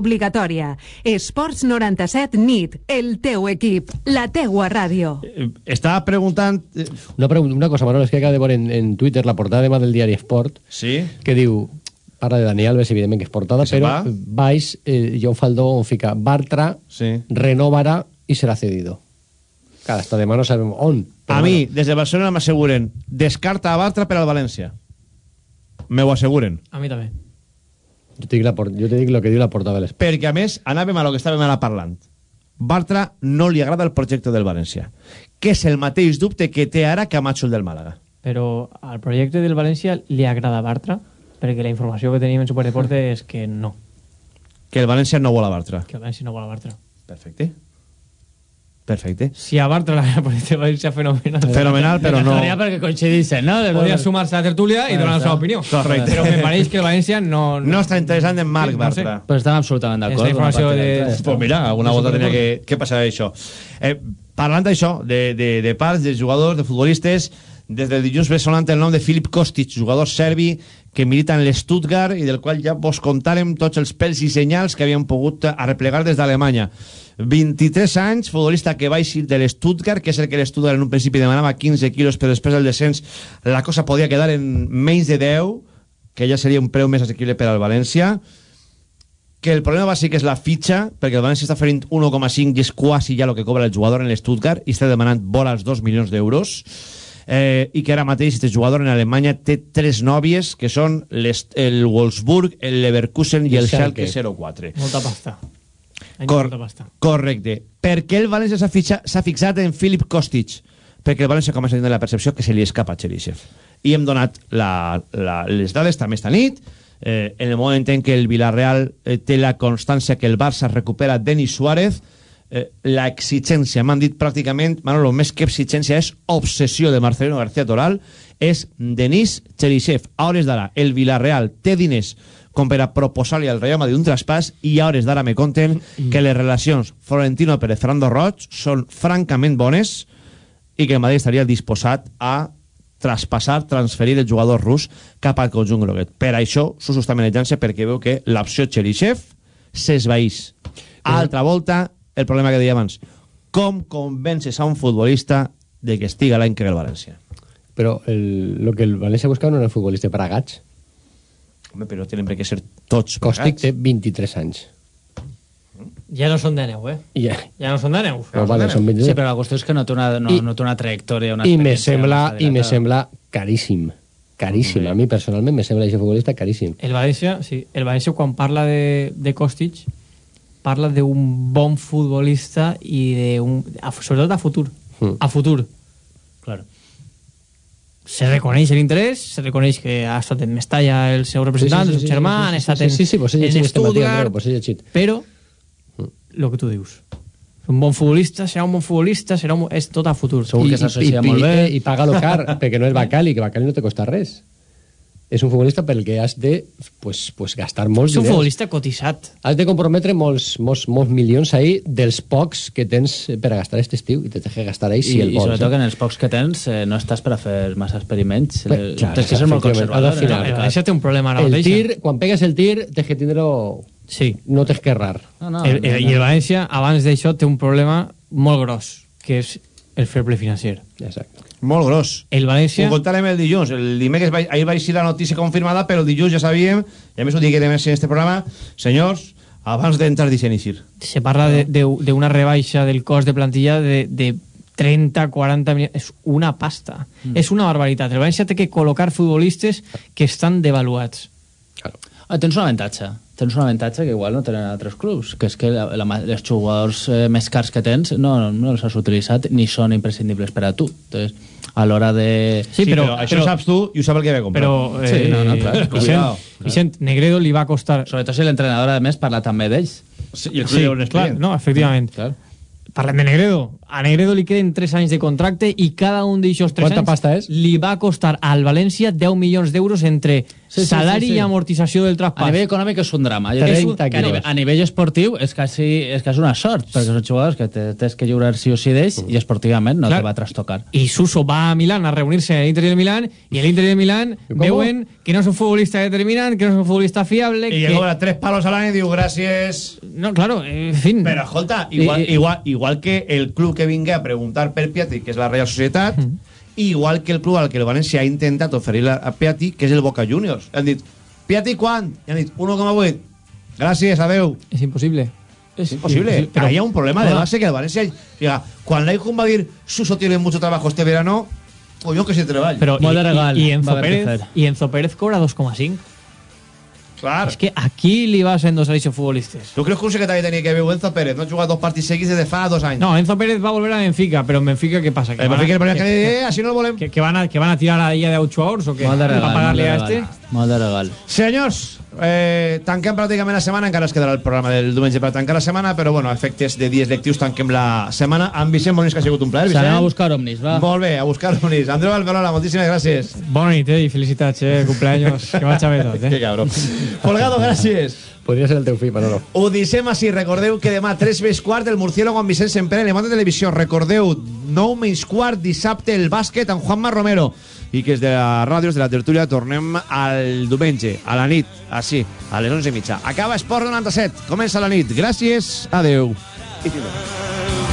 obligatòria. Esports 97 NIT, el teu equip, la teua ràdio.
Eh, Estava preguntant... eh,
Una, pregunta, una cosa, Manolo, és que acaba de veure en, en Twitter la portada demà del diari Sport,
Sí?
que diu, parla de Dani Alves, evidentment que és portada,
Que
però
va.
baix, eh, un faldó on fica Bartra,
Sí.
renovarà i serà cedido. Clar, hasta demà no sabem on.
A mi, des de Barcelona m'asseguren descarta a Bartra per al València. Me ho asseguren.
A mi també.
Jo te dic, la, jo te dic lo que diu la l'Esport.
Perquè, a més, anàvem a lo que estàvem ara parlant. Bartra no li agrada el projecte del València, que és el mateix dubte que té ara Camacho el del Màlaga.
Però al projecte del València li agrada Bartra, perquè la informació que tenim en Superdeporte és que no,
Que el València no vol a Bartra.
que el València no vol a Bartra.
Perfecte. Perfecte.
Si a Bartra la projecte del València fenomenal.
Fenomenal, però no...
Perquè coincidissin, no? Les
Podria sumar-se a la tertúlia i donar la seva opinió.
Correcte.
Però me pareix que el València no...
No està interessant en Marc
Sí, no sé.
Bartra.
Però estem absolutament d'acord.
la informació de-
està.
Pues mira, alguna volta tenia que, que passar això. Eh, parlant d'això, de, de, de parts, de jugadors, de futbolistes, des del dilluns ve sonant el nom de Filip Kostic, jugador serbi que milita en l'Stuttgart i del qual ja vos contàrem tots els pèls i senyals que havien pogut arreplegar des d'Alemanya. 23 anys, futbolista que va eixir de l'Stuttgart, que és el que l'Stuttgart en un principi demanava 15 quilos, però després del descens la cosa podia quedar en menys de 10, que ja seria un preu més assequible per al València que el problema bàsic és la fitxa, perquè el València està oferint 1,5 i és quasi ja el que cobra el jugador en l'Stuttgart i està demanant vora els 2 milions d'euros eh, i que ara mateix aquest jugador en Alemanya té tres nòvies que són les, el Wolfsburg, el Leverkusen i
I
el
el
Schalke
Schalke.
04
Molta pasta.
Cor
pasta.
correcte. Per què el València s'ha fixat en Filip Kostic? Perquè el València comença a tenir la percepció que se li escapa a Cherisev. I hem donat la, la, les dades també esta nit. Eh, en el moment en què el Villarreal eh, té la constància que el Barça recupera Denis Suárez, eh, la exigència, m'han dit pràcticament, Manolo, més que exigència és obsessió de Marcelino García Toral, és Denis Cherisev. A hores d'ara, el Villarreal té diners com per a proposar-li al Real Madrid un traspàs i a hores d'ara me conten que les relacions Florentino Pérez-Fernando Roig són francament bones i que el Madrid estaria disposat a traspassar, transferir el jugador rus cap al conjunt groguet. Per això, Suso està manejant-se perquè veu que l'opció Cherisev s'esvaís. Altra volta, el problema que deia abans. Com convences a un futbolista de que estiga l'any que ve el València?
Però el, lo que el València buscava no era un futbolista per a gats.
Home, però tenen per què ser tots
Còstic té 23 anys.
Ja no són de neu, eh?
Ja,
Ja no són de neu.
No, vale, són 23.
Sí, però la qüestió és que no té una, no,
I-
no té una trajectòria, una
I me sembla, i me sembla caríssim. Caríssim. A mi, personalment, me sembla aquest futbolista caríssim.
El València, sí, el València quan parla de, de Kostic parla d'un bon futbolista i de un, a, sobretot a futur.
Mm.
A futur.
Claro.
Se reconeix l'interès, se reconeix que ha estat en Mestalla el seu representant,
Sí, sí,
el
sí,
seu germà,
sí, sí,
han
sí,
estat
sí,
en,
sí, sí, pues he
en Stuttgart,
pues llegit.
però el que tu dius un bon futbolista, serà un bon futbolista serà un, és tot a futur
Segur que s'associa molt bé.
I, i paga-lo car, perquè no és Bacali, que Bacali no te costa res. És un futbolista pel que has de pues, pues, gastar molts
és un
diners.
futbolista cotitzat
Has de comprometre molts, molts, molts milions ahí dels pocs que tens per a gastar aquest estiu i te tens que gastar ahí si
I,
el
i
vols.
sobretot
eh?
que en els pocs que tens eh, no estàs per a fer massa experiments.
Bé,
Eh,
clar,
tens que ser molt conservador.
d'afinar.
eh?
el València té un problema ara
el
mateix
tir, quan pegues el tir, tens que tindre-lo...
Sí.
No tens que errar.
No, no,
el,
no,
el,
no.
I el València, abans d'això, té un problema molt gros, que és el fair play financer.
Exacte.
Molt gros.
El València...
Ho contarem el dilluns. El dimecres, va- ahir va eixir la notícia confirmada, però el dilluns ja sabíem, i a més ho diguem en este programa, senyors, abans d'entrar deixen eixir.
se parla de- de- d'una rebaixa del cost de plantilla de, de 30, 40 milions... És una pasta.
Mm.
És una barbaritat. El València té que col·locar futbolistes que estan devaluats.
Ah, tens un avantatge. Tens un avantatge que igual no tenen altres clubs, que és que la, la, els jugadors eh, més cars que tens no, no, no els has utilitzat ni són imprescindibles per a tu. Entonces, a l'hora de...
Sí, però-
això
però-
ho saps tu i ho sap el que ve a comprar.
Però, eh,
Sí, no, no, clar.
Vicent, Vicent, Negredo li va costar...
Sobretot si l'entrenador, a més, parla també d'ells.
Sí, i el
Sí,
club
clar, no, efectivament.
Clar.
Parlem de Negredo. A Negredo li queden 3 anys de contracte i cada un d'aixòs 3
Quanta
anys
pasta és?
li va costar al València 10 milions d'euros entre
Sí, sí,
salari
sí, sí.
i amortització del
A
traspàs.
nivell econòmic és un drama. Jo
30
crec que a, nivell, a nivell esportiu és quasi, és quasi una sort, perquè són jugadors que te- tens que lliurar sí o sí d'ells i esportivament no
Clar.
te va trastocar.
i Suso va a Milán a reunirse en el Inter de Milán y el Inter de Milán veuen que no es un futbolista determinante, que no es un futbolista fiable,
I
que...
cobra tres palos al any i diu gràcies...
No, claro, en fin.
Però, escolta, igual,
I- i-
igual, igual que el club que vingui a preguntar per Piatti, que és la Real Societat, igual que el club al que el València ha intentat oferir a Piatti, que és el Boca Juniors. Han dit, Piatti, quan? I han dit, 1,8. Gràcies, adeu.
Es imposible.
Es imposible.
Pero-
Hay un problema de base que el Valencia... Diga, cuando Leijun va a decir, Suso tiene mucho trabajo este verano, pues yo que se treball.
Pero, y, y, y Enzo Pérez, y Enzo Pérez cobra 2,5.
Clar.
Es que aquí li va sent dos aleixos futbolistes.
Tu creus que un secretari tenia que veure Enzo Pérez no ha jugat dos partits seguits des de fa dos anys?
No, Enzo Pérez va a volver a Benfica, pero en Benfica, ¿qué pasa?
El Benfica el primer que eh, així no el volem.
que, que van a, que van a tirar a la IA de 8 hours o pagarle a
de
este?
Molt de regal.
Senyors, eh, tanquem pràcticament la setmana, encara es quedarà el programa del diumenge per tancar la setmana, però bueno, a efectes de dies lectius tanquem la setmana. Amb Vicent Molins, que ha sigut un plaer, Vicent.
S'anem a buscar omnis, va.
Molt bé, a buscar Molins. Andreu Alberola, moltíssimes gràcies.
Bona nit, eh, i felicitats, eh, cumpleaños. que vaig a ver tot,
Que
eh.
cabró. Folgado, gràcies.
Podria ser el teu fill, Manolo.
Ho deixem així. Recordeu que demà 3 més quart el Murciélago amb Vicent Semper en de Televisió. Recordeu, 9 més quart dissabte el bàsquet amb Juanma Romero. I que és de la ràdios de la tertúlia tornem al diumenge, a la nit, així, a les 11 i mitja. Acaba Esport 97, comença la nit. Gràcies, adeu. I.